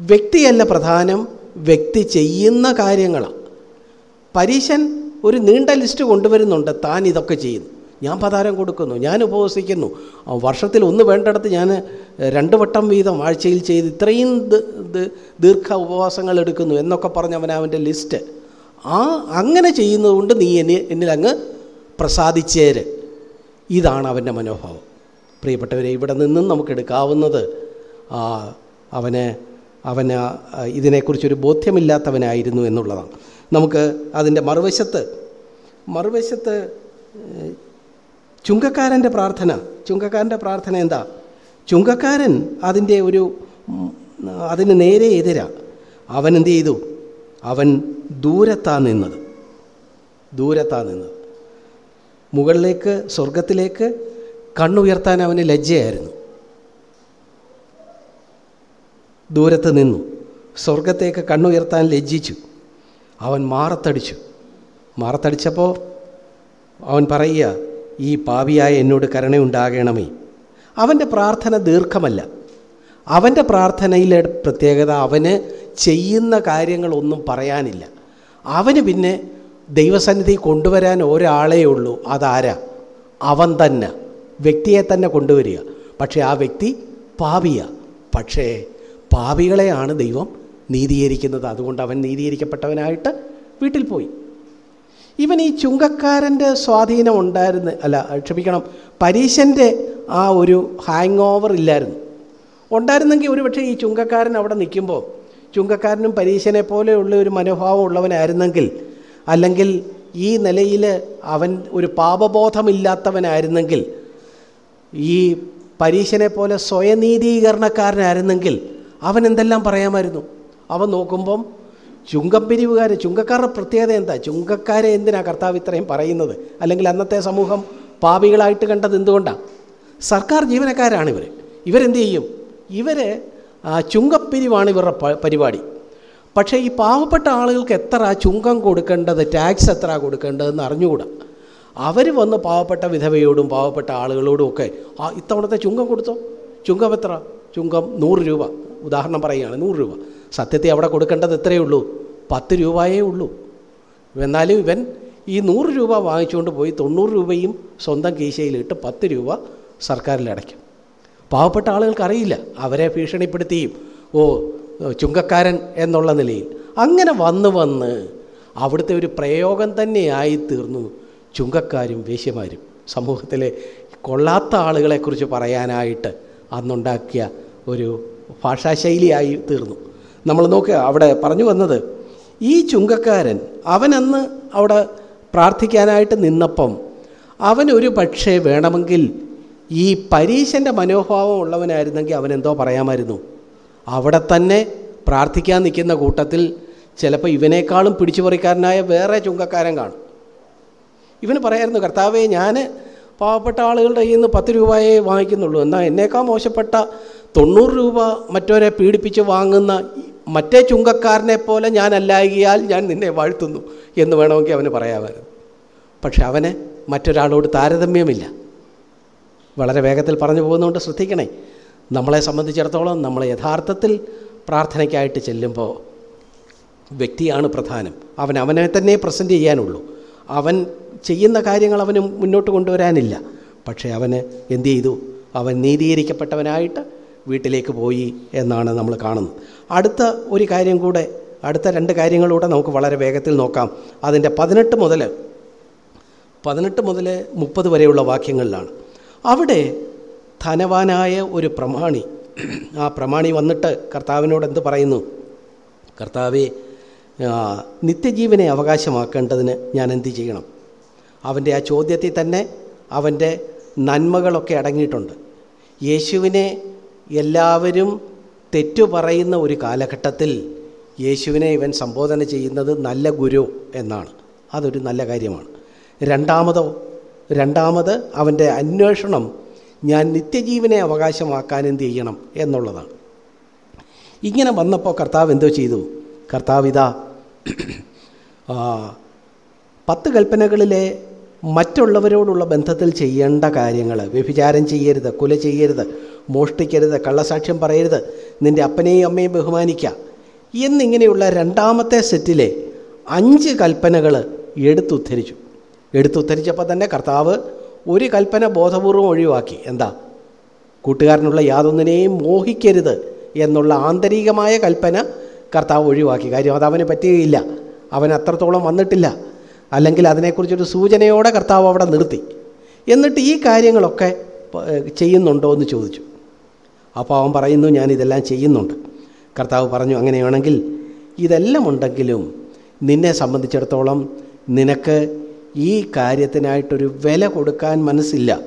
[SPEAKER 2] വ്യക്തിയല്ല പ്രധാനം വ്യക്തി ചെയ്യുന്ന കാര്യങ്ങളാണ് പരീശൻ ഒരു നീണ്ട ലിസ്റ്റ് കൊണ്ടുവരുന്നുണ്ട്. താൻ ഇതൊക്കെ ചെയ്യുന്നു. ഞാൻ പതാരം കൊടുക്കുന്നു. ഞാൻ ഉപവസിക്കുന്നു. വർഷത്തിൽ ഒന്ന് വേണ്ടടത്ത് ഞാൻ രണ്ട് വട്ടം വീതം ആഴ്ചയിൽ ചെയ്ത് ഇത്രയും ദീർഘ ഉപവാസങ്ങൾ എടുക്കുന്നു എന്നൊക്കെ പറഞ്ഞ് അവൻ അവന്റെ ലിസ്റ്റ്. ആ അങ്ങനെ ചെയ്യുന്നതുകൊണ്ട് നീ എന്നെ എന്നിൽ അങ്ങ് പ്രസാദിച്ചേര്. ഇതാണ് അവന്റെ മനോഭാവം. പ്രിയപ്പെട്ടവരെ ഇവിടെ നിന്നും നമുക്ക് എടുക്കാവുന്നത് അവന് അവന് ഇതിനെക്കുറിച്ചൊരു ബോധ്യമില്ലാത്തവനായിരുന്നു എന്നുള്ളതാണ്. നമുക്ക് അതിന്റെ മറുവശത്ത് മറുവശത്ത് ചുങ്കക്കാരന്റെ പ്രാർത്ഥന. ചുങ്കക്കാരന്റെ പ്രാർത്ഥന എന്താ? ചുങ്കക്കാരൻ അതിന്റെ ഒരു അതിന് നേരെ എതിരാ. അവൻ എന്ത് ചെയ്തു? അവൻ ദൂരത്താ നിന്നത്. ദൂരത്താ നിന്നത്. മുകളിലേക്ക് സ്വർഗത്തിലേക്ക് കണ്ണുയർത്താൻ അവന് ലജ്ജയായിരുന്നു. ദൂരത്ത് നിന്നു. സ്വർഗത്തേക്ക് കണ്ണുയർത്താൻ ലജ്ജിച്ചു. അവൻ മാറത്തടിച്ചു. മാറത്തടിച്ചപ്പോൾ അവൻ പറയുക ഈ പാവിയായ എന്നോട് കരുണയുണ്ടാകണമേ. അവന്റെ പ്രാർത്ഥന ദീർഘമല്ല. അവന്റെ പ്രാർത്ഥനയിലെ പ്രത്യേകത അവന് ചെയ്യുന്ന കാര്യങ്ങളൊന്നും പറയാനില്ല. അവന് പിന്നെ ദൈവസന്നിധി കൊണ്ടുവരാൻ ഒരാളേ ഉള്ളൂ. അതാരാ? അവൻ തന്നെ. വ്യക്തിയെ തന്നെ കൊണ്ടുവരിക. പക്ഷേ ആ വ്യക്തി പാവിയാ പക്ഷേ പാവികളെയാണ് ദൈവം നീതീകരിക്കുന്നത്. അതുകൊണ്ട് അവൻ നീതീകരിക്കപ്പെട്ടവനായിട്ട് വീട്ടിൽ പോയി. ഇവൻ ഈ ചുങ്കക്കാരന്റെ സ്വാധീനം ഉണ്ടായിരുന്നു. അല്ല ക്ഷമിക്കണം പരീശന്റെ ആ ഒരു ഹാങ് ഓവർ ഇല്ലായിരുന്നു. ഉണ്ടായിരുന്നെങ്കിൽ ഒരുപക്ഷെ ഈ ചുങ്കക്കാരൻ അവിടെ നിൽക്കുമ്പോൾ ചുങ്കക്കാരനും പരീശനെ പോലെയുള്ള ഒരു മനോഭാവം ഉള്ളവനായിരുന്നെങ്കിൽ അല്ലെങ്കിൽ ഈ നിലയിൽ അവൻ ഒരു പാപബോധമില്ലാത്തവനായിരുന്നെങ്കിൽ ഈ പരീശനെ പോലെ സ്വയനീതീകരണക്കാരനായിരുന്നെങ്കിൽ അവൻ എന്തെല്ലാം പറയാമായിരുന്നു? അവൻ നോക്കുമ്പം ചുങ്കപ്പിരിവുകാർ ചുങ്കക്കാരുടെ പ്രത്യേകത എന്താ? ചുങ്കക്കാരെ എന്തിനാ കർത്താവ് ഇത്രയും പറയുന്നത്? അല്ലെങ്കിൽ അന്നത്തെ സമൂഹം പാപികളായിട്ട് കണ്ടത് എന്തുകൊണ്ടാണ് സർക്കാർ ജീവനക്കാരാണ് ഇവർ ഇവരെന്ത് ചെയ്യും? ഇവർ ചുങ്കപ്പിരിവാണ് ഇവരുടെ പരിപാടി. പക്ഷേ ഈ പാവപ്പെട്ട ആളുകൾക്ക് എത്ര ചുങ്കം കൊടുക്കേണ്ടത് ടാക്സ് എത്ര കൊടുക്കേണ്ടതെന്ന് അറിഞ്ഞുകൂടാ. അവർ വന്ന് പാവപ്പെട്ട വിധവയോടും പാവപ്പെട്ട ആളുകളോടും ഒക്കെ ഇത്തവണത്തെ ചുങ്കം കൊടുത്തോ? ചുങ്കം എത്ര? ചുങ്കം നൂറ് രൂപ. ഉദാഹരണം പറയുകയാണ് നൂറ് രൂപ. സത്യത്തിൽ അവിടെ കൊടുക്കേണ്ടത് എത്രയേ ഉള്ളൂ. പത്ത് രൂപയേ ഉള്ളൂ. എന്നാലും ഇവൻ ഈ നൂറ് രൂപ വാങ്ങിച്ചുകൊണ്ട് പോയി തൊണ്ണൂറ് രൂപയും സ്വന്തം കീശയിലിട്ട് പത്ത് രൂപ സർക്കാരിൽ അടയ്ക്കും. പാവപ്പെട്ട ആളുകൾക്കറിയില്ല അവരെ ഭീഷണിപ്പെടുത്തിയും ഓ ചുങ്കക്കാരൻ എന്നുള്ള നിലയിൽ. അങ്ങനെ വന്ന് വന്ന് അവിടുത്തെ ഒരു പ്രയോഗം തന്നെയായി തീർന്നു. ചുങ്കക്കാരും വേശ്യമാരും. സമൂഹത്തിലെ കൊള്ളാത്ത ആളുകളെക്കുറിച്ച് പറയാനായിട്ട് അന്നുണ്ടാക്കിയ ഒരു ഭാഷാശൈലിയായി തീർന്നു. നമ്മൾ നോക്കുക അവിടെ പറഞ്ഞു വന്നത് ഈ ചുങ്കക്കാരൻ അവനന്ന് അവിടെ പ്രാർത്ഥിക്കാനായിട്ട് നിന്നപ്പം അവനൊരു പക്ഷേ വേണമെങ്കിൽ ഈ പരീശന്റെ മനോഭാവം ഉള്ളവനായിരുന്നെങ്കിൽ അവനെന്തോ പറയാമായിരുന്നു. അവിടെ തന്നെ പ്രാർത്ഥിക്കാൻ നിൽക്കുന്ന കൂട്ടത്തിൽ ചിലപ്പോൾ ഇവനേക്കാളും പിടിച്ചുപറിക്കാരനായ വേറെ ചുങ്കക്കാരൻ കാണും. ഇവന് പറയായിരുന്നു കർത്താവേ ഞാൻ പാവപ്പെട്ട ആളുകളുടെ കയ്യിൽ നിന്ന് പത്ത് രൂപയെ വാങ്ങിക്കുന്നുള്ളൂ. എന്നാൽ എന്നേക്കാൾ മോശപ്പെട്ട തൊണ്ണൂറ് രൂപ മറ്റവരെ പീഡിപ്പിച്ച് വാങ്ങുന്ന മറ്റേ ചുങ്കക്കാരനെ പോലെ ഞാൻ അല്ലായികയാൽ ഞാൻ നിന്നെ വാഴ്ത്തുന്നു എന്ന് വേണമെങ്കിൽ അവന് പറയാമായിരുന്നു. പക്ഷെ അവന് മറ്റൊരാളോട് താരതമ്യമില്ല. വളരെ വേഗത്തിൽ പറഞ്ഞു പോകുന്നതുകൊണ്ട് ശ്രദ്ധിക്കണേ. നമ്മളെ സംബന്ധിച്ചിടത്തോളം നമ്മൾ യഥാർത്ഥത്തിൽ പ്രാർത്ഥനയ്ക്കായിട്ട് ചെല്ലുമ്പോൾ വ്യക്തിയാണ് പ്രധാനം. അവൻ അവനെ തന്നെ പ്രസന്റ് ചെയ്യാനുള്ളൂ. അവൻ ചെയ്യുന്ന കാര്യങ്ങൾ അവന് മുന്നോട്ട് കൊണ്ടുവരാനില്ല. പക്ഷേ അവന് എന്തു ചെയ്തു? അവൻ നീതീകരിക്കപ്പെട്ടവനായിട്ട് വീട്ടിലേക്ക് പോയി എന്നാണ് നമ്മൾ കാണുന്നത്. അടുത്ത ഒരു കാര്യം കൂടെ അടുത്ത രണ്ട് കാര്യങ്ങളൂടെ നമുക്ക് വളരെ വേഗത്തിൽ നോക്കാം. അതിന്റെ പതിനെട്ട് മുതൽ പതിനെട്ട് മുതൽ മുപ്പത് വരെയുള്ള വാക്യങ്ങളിലാണ്. അവിടെ ധനവാനായ ഒരു പ്രമാണി ആ പ്രമാണി വന്നിട്ട് കർത്താവിനോട് എന്ത് പറയുന്നു? കർത്താവെ നിത്യജീവനെ അവകാശമാക്കേണ്ടതിന് ഞാൻ എന്ത് ചെയ്യണം? അവന്റെ ആ ചോദ്യത്തിൽ തന്നെ അവന്റെ നന്മകളൊക്കെ അടങ്ങിയിട്ടുണ്ട്. യേശുവിനെ എല്ലാവരും തെറ്റു പറയുന്ന ഒരു കാലഘട്ടത്തിൽ യേശുവിനെ ഇവൻ സംബോധന ചെയ്യുന്നത് നല്ല ഗുരു എന്നാണ്. അതൊരു നല്ല കാര്യമാണ്. രണ്ടാമതോ രണ്ടാമത് അവന്റെ അന്വേഷണം ഞാൻ നിത്യജീവനെ അവകാശമാക്കാൻ എന്ത് ചെയ്യണം എന്നുള്ളതാണ്. ഇങ്ങനെ വന്നപ്പോൾ കർത്താവ് എന്തോ ചെയ്തു? കർത്താവ് ഇതാ പത്ത് കൽപ്പനകളിലെ മറ്റുള്ളവരോടുള്ള ബന്ധത്തിൽ ചെയ്യേണ്ട കാര്യങ്ങൾ വ്യഭിചാരം ചെയ്യരുത് കുല ചെയ്യരുത് മോഷ്ടിക്കരുത് കള്ളസാക്ഷ്യം പറയരുത് നിന്റെ അപ്പനെയും അമ്മയും ബഹുമാനിക്കുക എന്നിങ്ങനെയുള്ള രണ്ടാമത്തെ സെറ്റിലെ അഞ്ച് കൽപ്പനകൾ എടുത്തുദ്ധരിച്ചു. എടുത്തുദ്ധരിച്ചപ്പോൾ തന്നെ കർത്താവ് ഒരു കൽപ്പന ബോധപൂർവം ഒഴിവാക്കി. എന്താ? കൂട്ടുകാരനുള്ള യാതൊന്നിനെയും മോഹിക്കരുത് എന്നുള്ള ആന്തരികമായ കൽപ്പന കർത്താവ് ഒഴിവാക്കി. കാര്യം അത് അവന് പറ്റുകയില്ല. അവൻ അത്രത്തോളം വന്നിട്ടില്ല. അല്ലെങ്കിൽ അതിനെക്കുറിച്ചൊരു സൂചനയോടെ കർത്താവ് അവിടെ നിർത്തി. എന്നിട്ട് ഈ കാര്യങ്ങളൊക്കെ ചെയ്യുന്നുണ്ടോ എന്ന് ചോദിച്ചു. അപ്പോൾ അവൻ പറയുന്നു ഞാൻ ഇതെല്ലാം ചെയ്യുന്നുണ്ട്. കർത്താവ് പറഞ്ഞു അങ്ങനെയാണെങ്കിൽ ഇതെല്ലാം ഉണ്ടെങ്കിലും നിന്നെ സംബന്ധിച്ചിടത്തോളം നിനക്ക് ഈ കാര്യത്തിനായിട്ടൊരു വില കൊടുക്കാൻ മനസ്സില്ല.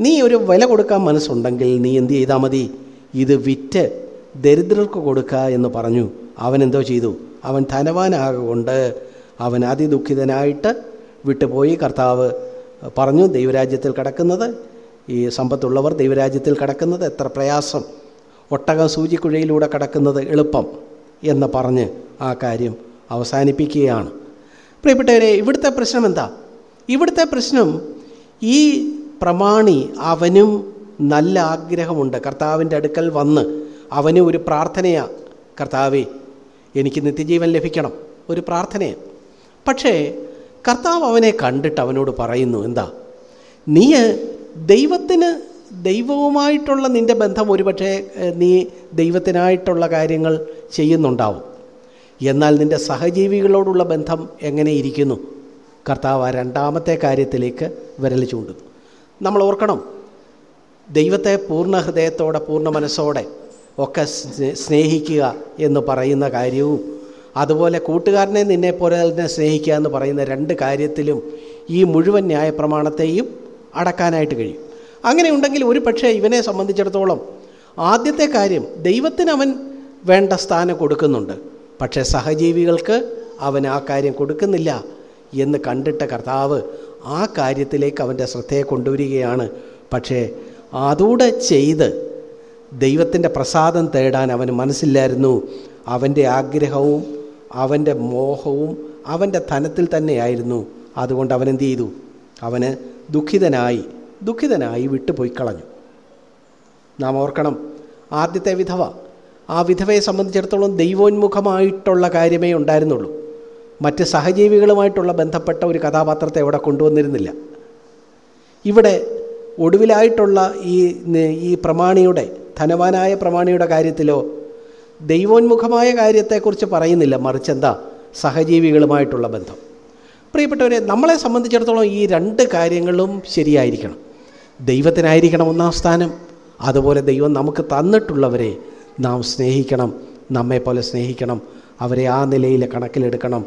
[SPEAKER 2] നീ ഒരു വില കൊടുക്കാൻ മനസ്സുണ്ടെങ്കിൽ നീ എന്ത് ചെയ്താൽ മതി? ഇത് വിറ്റ് ദരിദ്രർക്ക് കൊടുക്കുക എന്ന് പറഞ്ഞു. അവൻ എന്തോ ചെയ്തു? അവൻ ധനവാനാകൊണ്ട് അവൻ അതിദുഃഖിതനായിട്ട് വിട്ടുപോയി. കർത്താവ് പറഞ്ഞു ദൈവരാജ്യത്തിൽ കിടക്കുന്നത് ഈ സമ്പത്തുള്ളവർ ദൈവരാജ്യത്തിൽ കടക്കുന്നത് എത്ര പ്രയാസം. ഒട്ടകം സൂചിക്കുഴയിലൂടെ കടക്കുന്നത് എളുപ്പം എന്ന് പറഞ്ഞ് ആ കാര്യം അവസാനിപ്പിക്കുകയാണ്. പ്രിയപ്പെട്ടവരെ ഇവിടുത്തെ പ്രശ്നം എന്താ? ഇവിടുത്തെ പ്രശ്നം ഈ പ്രമാണി അവനും നല്ല ആഗ്രഹമുണ്ട്. കർത്താവിന്റെ അടുക്കൽ വന്ന് അവന് ഒരു പ്രാർത്ഥനയാണ് കർത്താവേ എനിക്ക് നിത്യജീവൻ ലഭിക്കണം. ഒരു പ്രാർത്ഥനയാണ് പക്ഷേ കർത്താവ് അവനെ കണ്ടിട്ട് അവനോട് പറയുന്നു എന്താ? നീ ദൈവത്തിന് ദൈവവുമായിട്ടുള്ള നിന്റെ ബന്ധം ഒരുപക്ഷെ നീ ദൈവത്തിനായിട്ടുള്ള കാര്യങ്ങൾ ചെയ്യുന്നുണ്ടാവും. എന്നാൽ നിന്റെ സഹജീവികളോടുള്ള ബന്ധം എങ്ങനെ ഇരിക്കുന്നു? കർത്താവ് ആ രണ്ടാമത്തെ കാര്യത്തിലേക്ക് വിരൽ ചൂണ്ടുന്നു. നമ്മൾ ഓർക്കണം ദൈവത്തെ പൂർണ ഹൃദയത്തോടെ പൂർണ മനസ്സോടെ ഒക്കെ സ്നേഹിക്കുക എന്ന് പറയുന്ന കാര്യവും അതുപോലെ കൂട്ടുകാരനെ നിന്നെ പോലെ തന്നെ സ്നേഹിക്കുക എന്ന് പറയുന്ന രണ്ട് കാര്യത്തിലും ഈ മുഴുവൻ ന്യായപ്രമാണത്തെയും അടക്കാനായിട്ട് കഴിയും. അങ്ങനെ ഉണ്ടെങ്കിൽ ഒരു പക്ഷേ ഇവനെ സംബന്ധിച്ചിടത്തോളം ആദ്യത്തെ കാര്യം ദൈവത്തിന് അവൻ വേണ്ട സ്ഥാനം കൊടുക്കുന്നുണ്ട്. പക്ഷേ സഹജീവികൾക്ക് അവൻ ആ കാര്യം കൊടുക്കുന്നില്ല എന്ന് കണ്ടിട്ട കർത്താവ് ആ കാര്യത്തിലേക്ക് അവന്റെ ശ്രദ്ധയെ കൊണ്ടുവരികയാണ്. പക്ഷേ അതൂടെ ചെയ്ത് ദൈവത്തിന്റെ പ്രസാദം തേടാൻ അവന് മനസ്സില്ലായിരുന്നു. അവന്റെ ആഗ്രഹവും അവന്റെ മോഹവും അവന്റെ ധനത്തിൽ തന്നെയായിരുന്നു. അതുകൊണ്ട് അവൻ ചെയ്തു? അവന് ദുഃഖിതനായി ദുഃഖിതനായി വിട്ടുപോയി കളഞ്ഞു. നാം ഓർക്കണം ആദ്യത്തെ വിധവ ആ വിധവയെ സംബന്ധിച്ചിടത്തോളം ദൈവോന്മുഖമായിട്ടുള്ള കാര്യമേ ഉണ്ടായിരുന്നുള്ളൂ. മറ്റ് സഹജീവികളുമായിട്ടുള്ള ബന്ധപ്പെട്ട ഒരു കഥാപാത്രത്തെ അവിടെ കൊണ്ടുവന്നിരുന്നില്ല. ഇവിടെ ഒടുവിലായിട്ടുള്ള ഈ ഈ പ്രമാണിയുടെ ധനവാനായ പ്രമാണിയുടെ കാര്യത്തിലോ ദൈവോന്മുഖമായ കാര്യത്തെക്കുറിച്ച് പറയുന്നില്ല. മറിച്ച് എന്താ? സഹജീവികളുമായിട്ടുള്ള ബന്ധം. പ്രിയപ്പെട്ടവരെ നമ്മളെ സംബന്ധിച്ചിടത്തോളം ഈ രണ്ട് കാര്യങ്ങളും ശരിയായിരിക്കണം. ദൈവത്തിനായിരിക്കണം ഒന്നാം സ്ഥാനം. അതുപോലെ ദൈവം നമുക്ക് തന്നിട്ടുള്ളവരെ നാം സ്നേഹിക്കണം. നമ്മെപ്പോലെ സ്നേഹിക്കണം. അവരെ ആ നിലയിൽ കണക്കിലെടുക്കണം.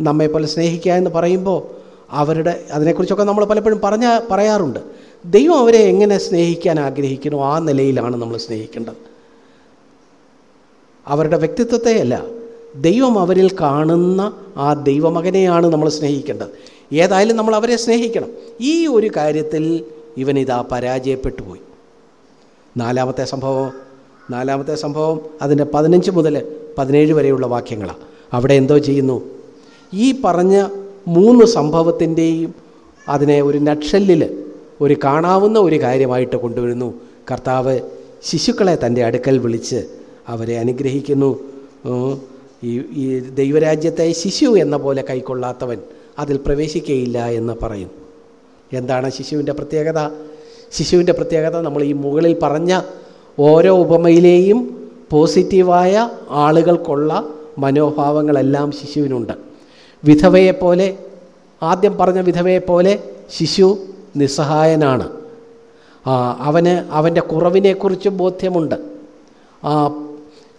[SPEAKER 2] നമ്മെപ്പോലെ സ്നേഹിക്കുക എന്ന് പറയുമ്പോൾ അവരുടെ അതിനെക്കുറിച്ചൊക്കെ നമ്മൾ പലപ്പോഴും പറഞ്ഞ പറയാറുണ്ട്. ദൈവം അവരെ എങ്ങനെ സ്നേഹിക്കാൻ ആഗ്രഹിക്കുന്നു ആ നിലയിലാണ് നമ്മൾ സ്നേഹിക്കേണ്ടത്. അവരുടെ വ്യക്തിത്വത്തെയല്ല ദൈവം അവരിൽ കാണുന്ന ആ ദൈവമകനെയാണ് നമ്മൾ സ്നേഹിക്കേണ്ടത്. ഏതായാലും നമ്മൾ അവരെ സ്നേഹിക്കണം. ഈ ഒരു കാര്യത്തിൽ ഇവനിതാ പരാജയപ്പെട്ടു പോയി. നാലാമത്തെ സംഭവം നാലാമത്തെ സംഭവം അതിന്റെ പതിനഞ്ച് മുതൽ പതിനേഴ് വരെയുള്ള വാക്യങ്ങളാണ് അവിടെ എന്തോ ചെയ്യുന്നു? ഈ പറഞ്ഞ മൂന്ന് സംഭവത്തിന്റെയും അതിനെ ഒരു നക്ഷല്ലിൽ ഒരു കാണാവുന്ന ഒരു കാര്യമായിട്ട് കൊണ്ടുവരുന്നു. കർത്താവ് ശിശുക്കളെ തന്റെ അടുക്കൽ വിളിച്ച് അവരെ അനുഗ്രഹിക്കുന്നു. ഈ ഈ ദൈവരാജ്യത്തെ ശിശു എന്ന പോലെ കൈക്കൊള്ളാത്തവൻ അതിൽ പ്രവേശിക്കുകയില്ല എന്ന് പറയും. എന്താണ് ശിശുവിന്റെ പ്രത്യേകത? ശിശുവിന്റെ പ്രത്യേകത നമ്മൾ ഈ മുകളിൽ പറഞ്ഞ ഓരോ ഉപമയിലെയും പോസിറ്റീവായ ആളുകൾക്കുള്ള മനോഭാവങ്ങളെല്ലാം ശിശുവിനുണ്ട്. വിധവയെപ്പോലെ ആദ്യം പറഞ്ഞ വിധവയെപ്പോലെ ശിശു നിസ്സഹായനാണ്. അവന് അവന്റെ കുറവിനെക്കുറിച്ച് ബോധ്യമുണ്ട്.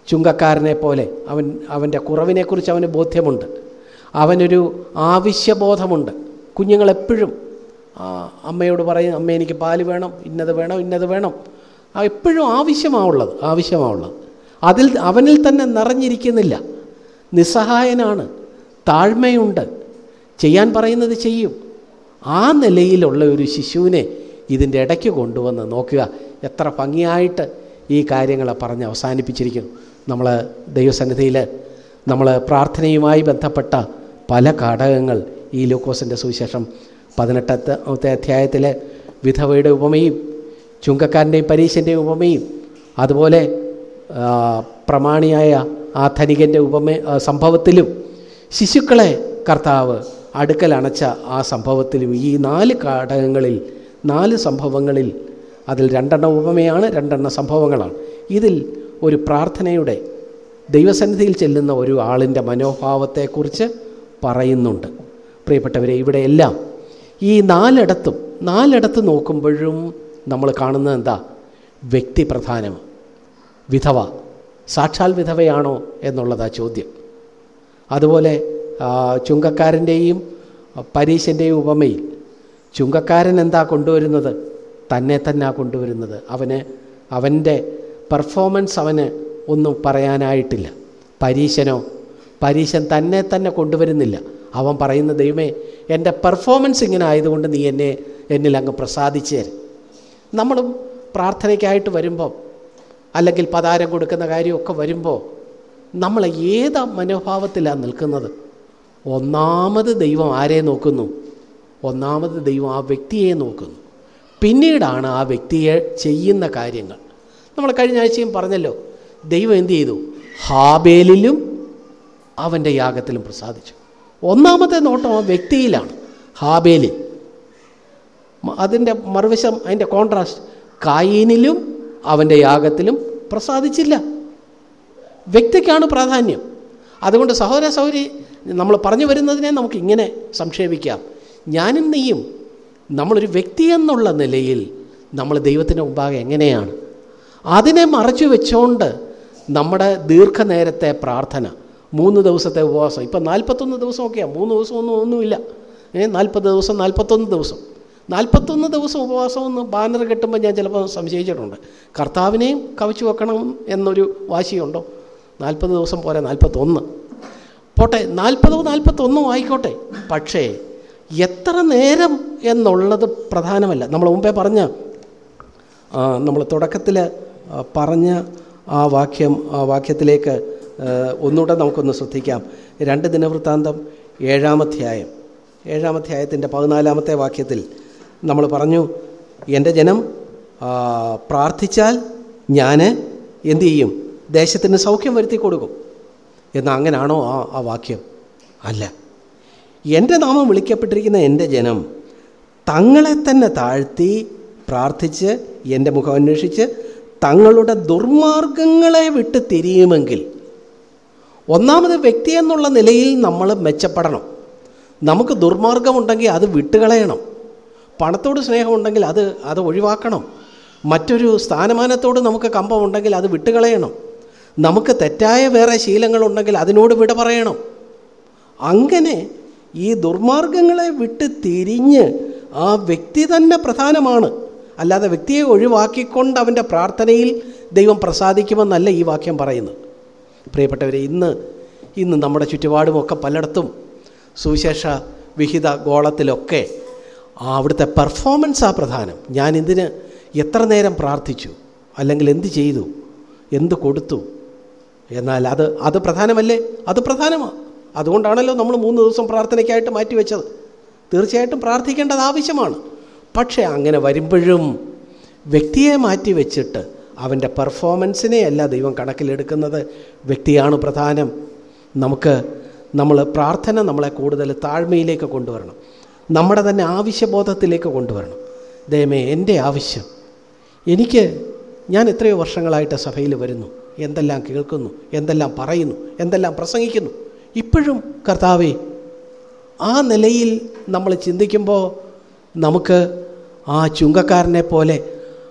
[SPEAKER 2] ചുങ്കക്കാരനെ പോലെ അവൻ അവന്റെ കുറവിനെക്കുറിച്ച് അവന് ബോധ്യമുണ്ട്. അവനൊരു ആവശ്യബോധമുണ്ട്. കുഞ്ഞുങ്ങളെപ്പോഴും അമ്മയോട് പറയും അമ്മ എനിക്ക് പാൽ വേണം ഇന്നത് വേണം ഇന്നത് വേണം. എപ്പോഴും ആവശ്യമാവുള്ളത് ആവശ്യമാവുള്ളത് അതിൽ അവനിൽ തന്നെ നിറഞ്ഞിരിക്കുന്നില്ല. നിസ്സഹായനാണ് താഴ്മയുണ്ട്. ചെയ്യാൻ പറയുന്നത് ചെയ്യും. ആ നിലയിലുള്ള ഒരു ശിശുവിനെ ഇതിന്റെ ഇടയ്ക്ക് കൊണ്ടുവന്ന് നോക്കുക. എത്ര ഭംഗിയായിട്ട് ഈ കാര്യങ്ങളെ പറഞ്ഞ് അവസാനിപ്പിച്ചിരിക്കുന്നു. നമ്മൾ ദൈവസന്നിധിയിൽ നമ്മൾ പ്രാർത്ഥനയുമായി ബന്ധപ്പെട്ട പല ഘടകങ്ങൾ ഈ ലൂക്കോസിന്റെ സുവിശേഷം പതിനെട്ടത്തെ അധ്യായത്തിലെ വിധവയുടെ ഉപമയും ചുങ്കക്കാരന്റെയും പരീശന്റെയും ഉപമയും അതുപോലെ പ്രമാണിയായ ആ ധനികന്റെ ഉപമ സംഭവത്തിലും ശിശുക്കളെ കർത്താവ് അടുക്കൽ അണച്ച ആ സംഭവത്തിലും ഈ നാല് ഘടകങ്ങളിൽ നാല് സംഭവങ്ങളിൽ അതിൽ രണ്ടെണ്ണം ഉപമയാണ് രണ്ടെണ്ണം സംഭവങ്ങളാണ്. ഇതിൽ ഒരു പ്രാർത്ഥനയുടെ ദൈവസന്നിധിയിൽ ചെല്ലുന്ന ഒരു ആളിന്റെ മനോഭാവത്തെക്കുറിച്ച് പറയുന്നുണ്ട്. പ്രിയപ്പെട്ടവരെ ഇവിടെയെല്ലാം ഈ നാലിടത്തും നാലിടത്ത് നോക്കുമ്പോഴും നമ്മൾ കാണുന്നത് എന്താ? വ്യക്തി പ്രധാനം വിധവ സാക്ഷാൽ വിധവയാണോ എന്നുള്ളതാ ചോദ്യം. അതുപോലെ ചുങ്കക്കാരന്റെയും പരീശന്റെയും ഉപമയിൽ ചുങ്കക്കാരൻ എന്താ കൊണ്ടുവരുന്നത്? തന്നെ തന്നെ കൊണ്ടുവരുന്നത്. അവന് അവന്റെ പെർഫോമൻസ് അവന് ഒന്നും പറയാനായിട്ടില്ല. പരീശനോ പരീശൻ തന്നെ തന്നെ കൊണ്ടുവരുന്നില്ല. അവൻ പറയുന്ന ദൈവമേ എന്റെ പെർഫോമൻസ് ഇങ്ങനെ ആയതുകൊണ്ട് നീ എന്നെ എന്നിൽ അങ്ങ് പ്രസാദിച്ചു തരും നമ്മളും പ്രാർത്ഥനയ്ക്കായിട്ട് വരുമ്പോൾ അല്ലെങ്കിൽ പതാരം കൊടുക്കുന്ന കാര്യമൊക്കെ വരുമ്പോൾ നമ്മൾ ഏത് മനോഭാവത്തിലാണ് നിൽക്കുന്നത്? ഒന്നാമത് ദൈവം ആരെ നോക്കുന്നു? ഒന്നാമത് ദൈവം ആ വ്യക്തിയെ നോക്കുന്നു. പിന്നീടാണ് ആ വ്യക്തിയെ ചെയ്യുന്ന കാര്യങ്ങൾ. നമ്മൾ കഴിഞ്ഞ ആഴ്ചയും പറഞ്ഞല്ലോ ദൈവം എന്ത് ചെയ്തു? ഹാബേലിലും അവന്റെ യാഗത്തിലും പ്രസാദിച്ചു. ഒന്നാമത്തെ നോട്ടം ആ വ്യക്തിയിലാണ് ഹാബേലിൽ. അതിന്റെ മറുവശം അതിന്റെ കോൺട്രാസ്റ്റ് കായീനിലും അവന്റെ യാഗത്തിലും പ്രസാദിച്ചില്ല. വ്യക്തിക്കാണ് പ്രാധാന്യം. അതുകൊണ്ട് സഹോദര സഹോദരി നമ്മൾ പറഞ്ഞു വരുന്നതിനെ നമുക്ക് ഇങ്ങനെ സംക്ഷേപിക്കാം. ഞാനും നീയും നമ്മളൊരു വ്യക്തി എന്നുള്ള നിലയിൽ നമ്മൾ ദൈവത്തിന്റെ മുമ്പാകെ എങ്ങനെയാണ്? അതിനെ മറച്ചു വെച്ചുകൊണ്ട് നമ്മുടെ ദീർഘനേരത്തെ പ്രാർത്ഥന മൂന്ന് ദിവസത്തെ ഉപവാസം. ഇപ്പം നാൽപ്പത്തൊന്ന് ദിവസമൊക്കെയാണ് മൂന്ന് ദിവസമൊന്നും ഒന്നുമില്ല. ഏ നാൽപ്പത് ദിവസം നാൽപ്പത്തൊന്ന് ദിവസം. നാൽപ്പത്തൊന്ന് ദിവസം ഉപവാസം ഒന്ന് ബാനർ കെട്ടുമ്പോൾ ഞാൻ ചിലപ്പോൾ സംശയിച്ചിട്ടുണ്ട്. കർത്താവിനെയും കവച്ചു വെക്കണം എന്നൊരു വാശിയുണ്ടോ? നാൽപ്പത് ദിവസം പോരാ നാൽപ്പത്തൊന്ന്. പോട്ടെ നാൽപ്പതോ നാൽപ്പത്തൊന്നോ ആയിക്കോട്ടെ. പക്ഷേ എത്ര നേരം എന്നുള്ളത് പ്രധാനമല്ല. നമ്മൾ മുമ്പേ പറഞ്ഞ നമ്മൾ തുടക്കത്തിൽ പറഞ്ഞ ആ വാക്യം ആ വാക്യത്തിലേക്ക് ഒന്നുകൂടെ നമുക്കൊന്ന് ശ്രദ്ധിക്കാം. രണ്ട് ദിനവൃത്താന്തം ഏഴാമധ്യായം. ഏഴാമധ്യായത്തിന്റെ പതിനാലാമത്തെ വാക്യത്തിൽ നമ്മൾ പറഞ്ഞു എന്റെ ജനം പ്രാർത്ഥിച്ചാൽ ഞാൻ എന്തു ചെയ്യും? ദേശത്തിന് സൗഖ്യം വരുത്തി കൊടുക്കും. എന്നാൽ അങ്ങനാണോ ആ ആ വാക്യം? അല്ല. എന്റെ നാമം വിളിക്കപ്പെട്ടിരിക്കുന്ന എന്റെ ജനം തങ്ങളെ തന്നെ താഴ്ത്തി പ്രാർത്ഥിച്ച് എന്റെ മുഖം അന്വേഷിച്ച് തങ്ങളുടെ ദുർമാർഗങ്ങളെ വിട്ട് തിരിയുമെങ്കിൽ ഒന്നാമത് വ്യക്തി എന്നുള്ള നിലയിൽ നമ്മൾ മെച്ചപ്പെടണം. നമുക്ക് ദുർമാർഗമുണ്ടെങ്കിൽ അത് വിട്ടുകളയണം. പണത്തോട് സ്നേഹമുണ്ടെങ്കിൽ അത് അത് ഒഴിവാക്കണം. മറ്റൊരു സ്ഥാനമാനത്തോട് നമുക്ക് കമ്പമുണ്ടെങ്കിൽ അത് വിട്ടുകളയണം. നമുക്ക് തെറ്റായ വേറെ ശീലങ്ങളുണ്ടെങ്കിൽ അതിനോട് വിട പറയണം. അങ്ങനെ ഈ ദുർമാർഗങ്ങളെ വിട്ട് തിരിഞ്ഞ് ആ വ്യക്തി തന്നെ പ്രധാനമാണ്. അല്ലാതെ വ്യക്തിയെ ഒഴിവാക്കിക്കൊണ്ട് അവന്റെ പ്രാർത്ഥനയിൽ ദൈവം പ്രസാദിക്കുമെന്നല്ല ഈ വാക്യം പറയുന്നത്. പ്രിയപ്പെട്ടവരെ ഇന്ന് ഇന്ന് നമ്മുടെ ചുറ്റുപാടുമൊക്കെ പലയിടത്തും സുവിശേഷ വിഹിത ഗോളത്തിലൊക്കെ അവിടുത്തെ പെർഫോമൻസാണ് പ്രധാനം. ഞാൻ ഇതിന് എത്ര നേരം പ്രാർത്ഥിച്ചു? അല്ലെങ്കിൽ എന്ത് ചെയ്തു? എന്ത് കൊടുത്തു? എന്നാൽ അത് അത് പ്രധാനമല്ലേ? അത് പ്രധാനമാണ് അതുകൊണ്ടാണല്ലോ നമ്മൾ മൂന്ന് ദിവസം പ്രാർത്ഥനയ്ക്കായിട്ട് മാറ്റിവെച്ചത്. തീർച്ചയായിട്ടും പ്രാർത്ഥിക്കേണ്ടത് ആവശ്യമാണ്. പക്ഷേ അങ്ങനെ വരുമ്പോഴും വ്യക്തിയെ മാറ്റി വെച്ചിട്ട് അവന്റെ പെർഫോമൻസിനെ അല്ല ദൈവം കണക്കിലെടുക്കുന്നത്. വ്യക്തിയാണ് പ്രധാനം. നമുക്ക് നമ്മൾ പ്രാർത്ഥന നമ്മളെ കൂടുതൽ താഴ്മയിലേക്ക് കൊണ്ടുവരണം. നമ്മുടെ തന്നെ ആവശ്യബോധത്തിലേക്ക് കൊണ്ടുവരണം. ദൈവമേ എന്റെ ആവശ്യം. എനിക്ക് ഞാൻ എത്രയോ വർഷങ്ങളായിട്ട് സഭയിൽ വരുന്നു. എന്തെല്ലാം കേൾക്കുന്നു എന്തെല്ലാം പറയുന്നു എന്തെല്ലാം പ്രസംഗിക്കുന്നു. ഇപ്പോഴും കർത്താവേ ആ നിലയിൽ നമ്മൾ ചിന്തിക്കുമ്പോൾ നമുക്ക് ആ ചുങ്കക്കാരനെ പോലെ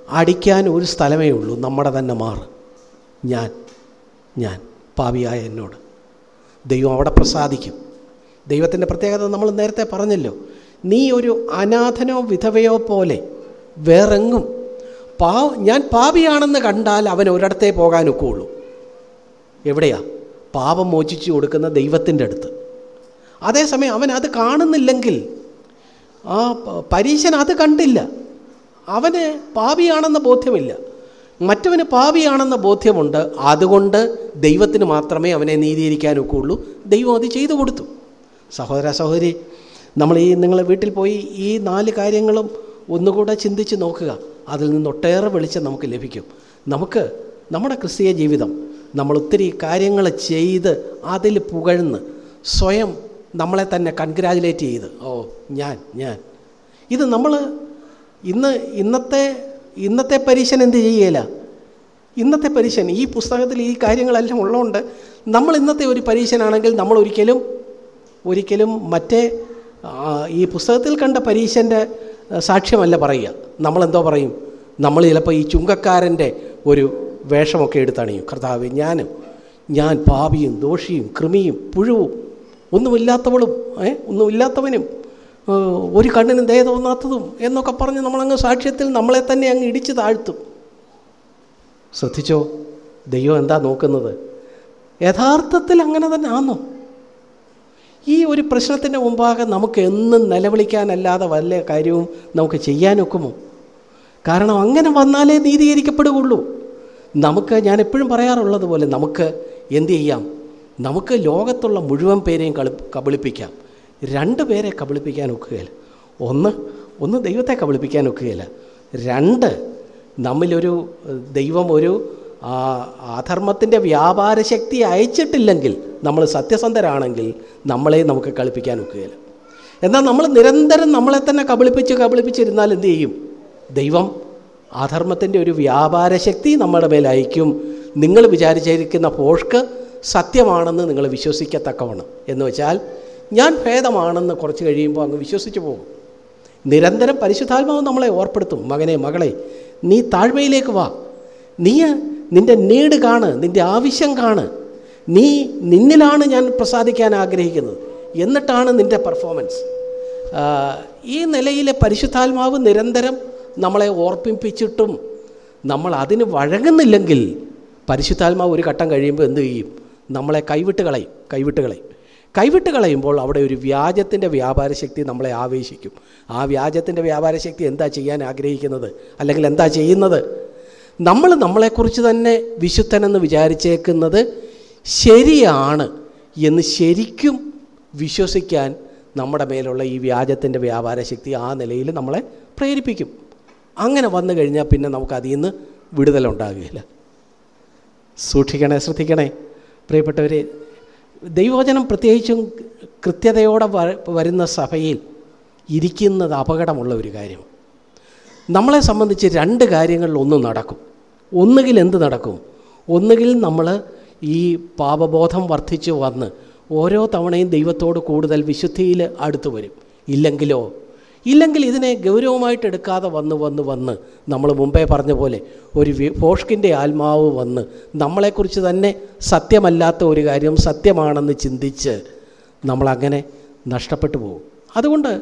[SPEAKER 2] അടിക്കാൻ ഒരു സ്ഥലമേ ഉള്ളൂ. നമ്മുടെ തന്നെ മാറ് ഞാൻ ഞാൻ പാവിയായ എന്നോട്. ദൈവം അവിടെ പ്രസാദിക്കും. ദൈവത്തിന്റെ പ്രത്യേകത നമ്മൾ നേരത്തെ പറഞ്ഞല്ലോ. നീ ഒരു അനാഥനോ വിധവയോ പോലെ വേറെങ്ങും പാ ഞാൻ പാപിയാണെന്ന് കണ്ടാൽ അവൻ ഒരിടത്തേ പോകാനൊക്കെ ഉള്ളൂ എവിടെയാ? പാപം മോചിച്ചു കൊടുക്കുന്ന ദൈവത്തിന്റെ അടുത്ത്. അതേസമയം അവൻ അത് കാണുന്നില്ലെങ്കിൽ ആ പരീശൻ അത് കണ്ടില്ല. അവന് പാപിയാണെന്ന ബോധ്യമില്ല. മറ്റവന് പാപിയാണെന്ന ബോധ്യമുണ്ട്. അതുകൊണ്ട് ദൈവത്തിന് മാത്രമേ അവനെ നീതീകരിക്കാനൊക്കെ ഉള്ളൂ ദൈവം അത് ചെയ്തു കൊടുത്തു. സഹോദര സഹോദരി നമ്മൾ ഈ നിങ്ങളെ വീട്ടിൽ പോയി ഈ നാല് കാര്യങ്ങളും ഒന്നുകൂടെ ചിന്തിച്ച് നോക്കുക. അതിൽ നിന്ന് ഒട്ടേറെ വെളിച്ചം നമുക്ക് ലഭിക്കും. നമുക്ക് നമ്മുടെ ക്രിസ്തീയ ജീവിതം നമ്മൾ ഒത്തിരി കാര്യങ്ങൾ ചെയ്ത് അതിൽ പുകഴ്ന്ന് സ്വയം നമ്മളെ തന്നെ കൺഗ്രാജുലേറ്റ് ചെയ്ത്. ഓ ഞാൻ ഞാൻ. ഇത് നമ്മൾ ഇന്ന് ഇന്നത്തെ ഇന്നത്തെ പരീക്ഷൻ എന്ത് ചെയ്യേല? ഇന്നത്തെ പരീക്ഷൻ ഈ പുസ്തകത്തിൽ ഈ കാര്യങ്ങളെല്ലാം ഉള്ളതുകൊണ്ട് നമ്മൾ ഇന്നത്തെ ഒരു പരീക്ഷനാണെങ്കിൽ നമ്മൾ ഒരിക്കലും ഒരിക്കലും മറ്റേ ഈ പുസ്തകത്തിൽ കണ്ട പരീക്ഷന്റെ സാക്ഷ്യമല്ല പറയുക. നമ്മളെന്തോ പറയും? നമ്മൾ ചിലപ്പോൾ ഈ ചുങ്കക്കാരന്റെ ഒരു വേഷമൊക്കെ എടുത്തണിയും. കർത്താവ് ഞാനും ഞാൻ പാപിയും ദോഷിയും കൃമിയും പുഴുവും ഒന്നുമില്ലാത്തവളും ഏ ഒന്നുമില്ലാത്തവനും ഒരു കണ്ണിനും ദയ തോന്നാത്തതും എന്നൊക്കെ പറഞ്ഞ് നമ്മളങ്ങ് സാക്ഷ്യത്തിൽ നമ്മളെ തന്നെ അങ്ങ് ഇടിച്ച് താഴ്ത്തും. ശ്രദ്ധിച്ചോ? ദൈവം എന്താ നോക്കുന്നത്? യഥാർത്ഥത്തിൽ അങ്ങനെ തന്നെ ആണോ ഈ ഒരു പ്രശ്നത്തിന്റെ മുമ്പാകെ നമുക്ക് എന്നും നിലവിളിക്കാനല്ലാതെ വല്ല കാര്യവും നമുക്ക് ചെയ്യാനൊക്കുമോ? കാരണം അങ്ങനെ വന്നാലേ നീതീകരിക്കപ്പെടുകയുള്ളൂ. നമുക്ക് ഞാൻ എപ്പോഴും പറയാറുള്ളത് പോലെ നമുക്ക് എന്ത് ചെയ്യാം? നമുക്ക് ലോകത്തുള്ള മുഴുവൻ പേരെയും കളി കബളിപ്പിക്കാം. രണ്ട് പേരെ കബളിപ്പിക്കാൻ ഒക്കുകയില്ല. ഒന്ന് ഒന്ന് ദൈവത്തെ കബളിപ്പിക്കാൻ ഒക്കുകയില്ല. രണ്ട് നമ്മിലൊരു ദൈവം ഒരു അധർമ്മത്തിന്റെ വ്യാപാര ശക്തി അയച്ചിട്ടില്ലെങ്കിൽ നമ്മൾ സത്യസന്ധരാണെങ്കിൽ നമ്മളെ നമുക്ക് കളിപ്പിക്കാൻ ഒക്കുകയില്ല. എന്നാൽ നമ്മൾ നിരന്തരം നമ്മളെ തന്നെ കബളിപ്പിച്ച് കബളിപ്പിച്ചിരുന്നാൽ എന്ത് ചെയ്യും? ദൈവം അധർമ്മത്തിന്റെ ഒരു വ്യാപാര ശക്തി നമ്മുടെ മേലയക്കും നിങ്ങൾ വിചാരിച്ചിരിക്കുന്ന പോഷ്ക്ക് സത്യമാണെന്ന് നിങ്ങൾ വിശ്വസിക്കത്തക്കവണ്ണം. എന്ന് വെച്ചാൽ ഞാൻ ഭേദമാണെന്ന് കുറച്ച് കഴിയുമ്പോൾ അങ്ങ് വിശ്വസിച്ചു പോകും. നിരന്തരം പരിശുദ്ധാത്മാവ് നമ്മളെ ഓർപ്പെടുത്തും. മകനെ മകളെ നീ താഴ്മയിലേക്ക് വാ. നീ നിന്റെ നീട് കാണ് നിന്റെ ആവശ്യം കാണ്. നീ നിന്നിലാണ് ഞാൻ പ്രസാദിക്കാൻ ആഗ്രഹിക്കുന്നത്. എന്നിട്ടാണ് നിന്റെ പെർഫോമൻസ് ഈ നിലയിലെ പരിശുദ്ധാത്മാവ് നിരന്തരം നമ്മളെ ഓർപ്പിപ്പിച്ചിട്ടും നമ്മൾ അതിന് വഴങ്ങുന്നില്ലെങ്കിൽ പരിശുദ്ധാത്മാവ് ഒരു ഘട്ടം കഴിയുമ്പോൾ എന്തു ചെയ്യും? നമ്മളെ കൈവിട്ട് കളയും കൈവിട്ട് കളയും. കൈവിട്ട് കളയുമ്പോൾ അവിടെ ഒരു വ്യാജത്തിന്റെ വ്യാപാര ശക്തി നമ്മളെ ആവേശിക്കും. ആ വ്യാജത്തിന്റെ വ്യാപാര ശക്തി എന്താ ചെയ്യാൻ ആഗ്രഹിക്കുന്നത്? അല്ലെങ്കിൽ എന്താ ചെയ്യുന്നത്? നമ്മൾ നമ്മളെക്കുറിച്ച് തന്നെ വിശുദ്ധനെന്ന് വിചാരിച്ചേക്കുന്നത് ശരിയാണ് എന്ന് ശരിക്കും വിശ്വസിക്കാൻ നമ്മുടെ മേലുള്ള ഈ വ്യാജത്തിന്റെ വ്യാപാര ശക്തി ആ നിലയിൽ നമ്മളെ പ്രേരിപ്പിക്കും. അങ്ങനെ വന്നു കഴിഞ്ഞാൽ പിന്നെ നമുക്ക് അതിൽ നിന്ന് വിടുതലുണ്ടാകുകയില്ല സൂക്ഷിക്കണേ ശ്രദ്ധിക്കണേ. പ്രിയപ്പെട്ടവരെ ദൈവവചനം പ്രത്യേകിച്ചും കൃത്യതയോടെ വരുന്ന സഭയിൽ ഇരിക്കുന്നത് അപകടമുള്ള ഒരു കാര്യം. നമ്മളെ സംബന്ധിച്ച് രണ്ട് കാര്യങ്ങളിൽ ഒന്ന് നടക്കും. ഒന്നുകിൽ എന്ത് നടക്കും? ഒന്നുകിൽ നമ്മൾ ഈ പാപബോധം വർദ്ധിച്ചു വന്ന് ഓരോ തവണയും ദൈവത്തോട് കൂടുതൽ വിശുദ്ധിയിൽ അടുത്തു വരും. ഇല്ലെങ്കിലോ ഇല്ലെങ്കിൽ ഇതിനെ ഗൗരവമായിട്ട് എടുക്കാതെ വന്ന് വന്ന് വന്ന് നമ്മൾ മുമ്പേ പറഞ്ഞ പോലെ ഒരു ഫോഷ്കിന്റെ ആത്മാവ് വന്ന് നമ്മളെക്കുറിച്ച് തന്നെ സത്യമല്ലാത്ത ഒരു കാര്യം സത്യമാണെന്ന് ചിന്തിച്ച് നമ്മളങ്ങനെ നഷ്ടപ്പെട്ടു പോകും. അതുകൊണ്ട്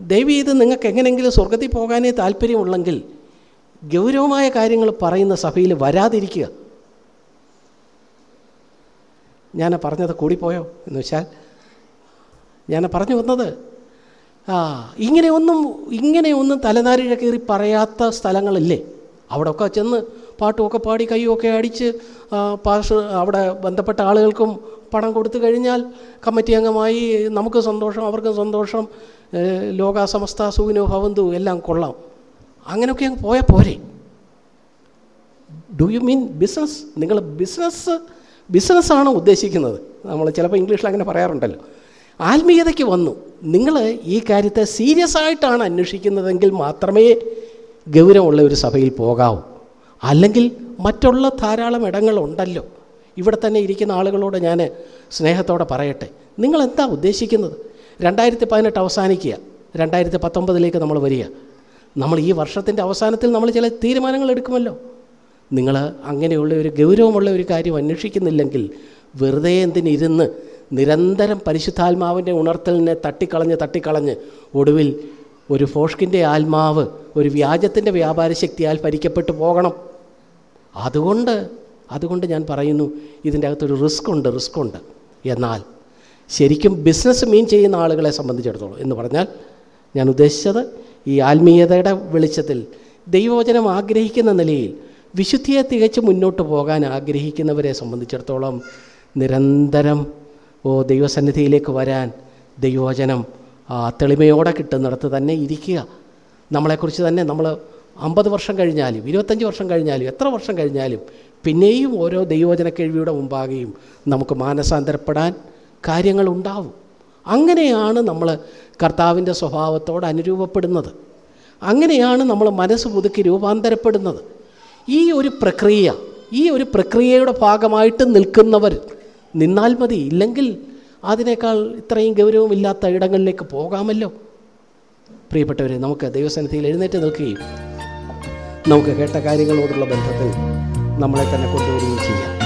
[SPEAKER 2] ദൈവം ഇത് നിങ്ങൾക്ക് എങ്ങനെയെങ്കിലും സ്വർഗത്തിൽ പോകാനേ താല്പര്യമുള്ളെങ്കിൽ ഗൗരവമായ കാര്യങ്ങൾ പറയുന്ന സഭയിൽ വരാതിരിക്കുക. ഞാൻ പറഞ്ഞത് കൂടിപ്പോയോ എന്ന് വെച്ചാൽ ഞാൻ പറഞ്ഞു വന്നത്? ആ ഇങ്ങനെയൊന്നും ഇങ്ങനെയൊന്നും തലനാരിഴ കയറി പറയാത്ത സ്ഥലങ്ങളില്ലേ? അവിടെയൊക്കെ ചെന്ന് പാട്ടുമൊക്കെ പാടി കൈയൊക്കെ അടിച്ച് പാഷ അവിടെ ബന്ധപ്പെട്ട ആളുകൾക്കും പണം കൊടുത്തു കഴിഞ്ഞാൽ കമ്മിറ്റി അംഗമായി നമുക്ക് സന്തോഷം അവർക്കും സന്തോഷം ലോകാസമസ്ത സൂവിനോ ഭവന്തു എല്ലാം കൊള്ളാം. അങ്ങനെയൊക്കെ അങ്ങ് പോയാൽ പോരെ. ഡു യു മീൻ ബിസിനസ് നിങ്ങൾ ബിസിനസ് ബിസിനസ്സാണ് ഉദ്ദേശിക്കുന്നത്? നമ്മൾ ചിലപ്പോൾ ഇംഗ്ലീഷിൽ അങ്ങനെ പറയാറുണ്ടല്ലോ. ആത്മീയതയ്ക്ക് വന്നു. നിങ്ങൾ ഈ കാര്യത്തെ സീരിയസ് ആയിട്ടാണ് അന്വേഷിക്കുന്നതെങ്കിൽ മാത്രമേ ഗൗരവമുള്ള ഒരു സഭയിൽ പോകാവൂ. അല്ലെങ്കിൽ മറ്റുള്ള ധാരാളം ഇടങ്ങളുണ്ടല്ലോ. ഇവിടെ തന്നെ ഇരിക്കുന്ന ആളുകളോട് ഞാൻ സ്നേഹത്തോടെ പറയട്ടെ. നിങ്ങൾ എന്താ ഉദ്ദേശിക്കുന്നത്? രണ്ടായിരത്തി പതിനെട്ട് അവസാനിക്കുക. രണ്ടായിരത്തി പത്തൊമ്പതിലേക്ക് നമ്മൾ വരിക. നമ്മൾ ഈ വർഷത്തിന്റെ അവസാനത്തിൽ നമ്മൾ ചില തീരുമാനങ്ങൾ എടുക്കുമല്ലോ. നിങ്ങൾ അങ്ങനെയുള്ള ഒരു ഗൗരവമുള്ള ഒരു കാര്യം അന്വേഷിക്കുന്നില്ലെങ്കിൽ വെറുതെ എന്തിനിരുന്ന് നിരന്തരം പരിശുദ്ധാത്മാവിന്റെ ഉണർത്തലിനെ തട്ടിക്കളഞ്ഞ് തട്ടിക്കളഞ്ഞ് ഒടുവിൽ ഒരു ഫോഷ്കിന്റെ ആത്മാവ് ഒരു വ്യാജത്തിന്റെ വ്യാപാര ശക്തിയാൽ ഭരിക്കപ്പെട്ടു പോകണം. അതുകൊണ്ട് അതുകൊണ്ട് ഞാൻ പറയുന്നു ഇതിന്റെ അകത്തൊരു റിസ്ക് ഉണ്ട് റിസ്ക് ഉണ്ട്. എന്നാൽ ശരിക്കും ബിസിനസ് മീൻ ചെയ്യുന്ന ആളുകളെ സംബന്ധിച്ചിടത്തോളം എന്ന് പറഞ്ഞാൽ ഞാൻ ഉദ്ദേശിച്ചത് ഈ ആത്മീയതയുടെ വെളിച്ചത്തിൽ ദൈവവചനം ആഗ്രഹിക്കുന്ന നിലയിൽ വിശുദ്ധിയെ തികച്ച് മുന്നോട്ട് പോകാൻ ആഗ്രഹിക്കുന്നവരെ സംബന്ധിച്ചിടത്തോളം നിരന്തരം ഓ ദൈവസന്നിധിയിലേക്ക് വരാൻ ദൈവവചനം തെളിമയോടെ കിട്ടുന്നിടത്ത് തന്നെ ഇരിക്കുക. നമ്മളെക്കുറിച്ച് തന്നെ നമ്മൾ അമ്പത് വർഷം കഴിഞ്ഞാലും ഇരുപത്തഞ്ച് വർഷം കഴിഞ്ഞാലും എത്ര വർഷം കഴിഞ്ഞാലും പിന്നെയും ഓരോ ദൈവവചന കേൾവിയുടെ മുമ്പാകെയും നമുക്ക് മാനസാന്തരപ്പെടാൻ കാര്യങ്ങളുണ്ടാവും. അങ്ങനെയാണ് നമ്മൾ കർത്താവിന്റെ സ്വഭാവത്തോട് അനുരൂപപ്പെടുന്നത്. അങ്ങനെയാണ് നമ്മൾ മനസ്സ് പുതുക്കി രൂപാന്തരപ്പെടുന്നത്. ഈ ഒരു പ്രക്രിയ ഈ ഒരു പ്രക്രിയയുടെ ഭാഗമായിട്ട് നിൽക്കുന്നവർ നിന്നാൽ മതി. ഇല്ലെങ്കിൽ അതിനേക്കാൾ ഇത്രയും ഗൗരവമില്ലാത്ത ഇടങ്ങളിലേക്ക് പോകാമല്ലോ. പ്രിയപ്പെട്ടവരെ നമുക്ക് ദൈവസന്നിധിയിൽ എഴുന്നേറ്റ് നിൽക്കുകയും നമുക്ക് കേട്ട കാര്യങ്ങളോടുള്ള ബന്ധത്തിൽ നമ്മളെ തന്നെ കൊണ്ടുവരികയും ചെയ്യാം.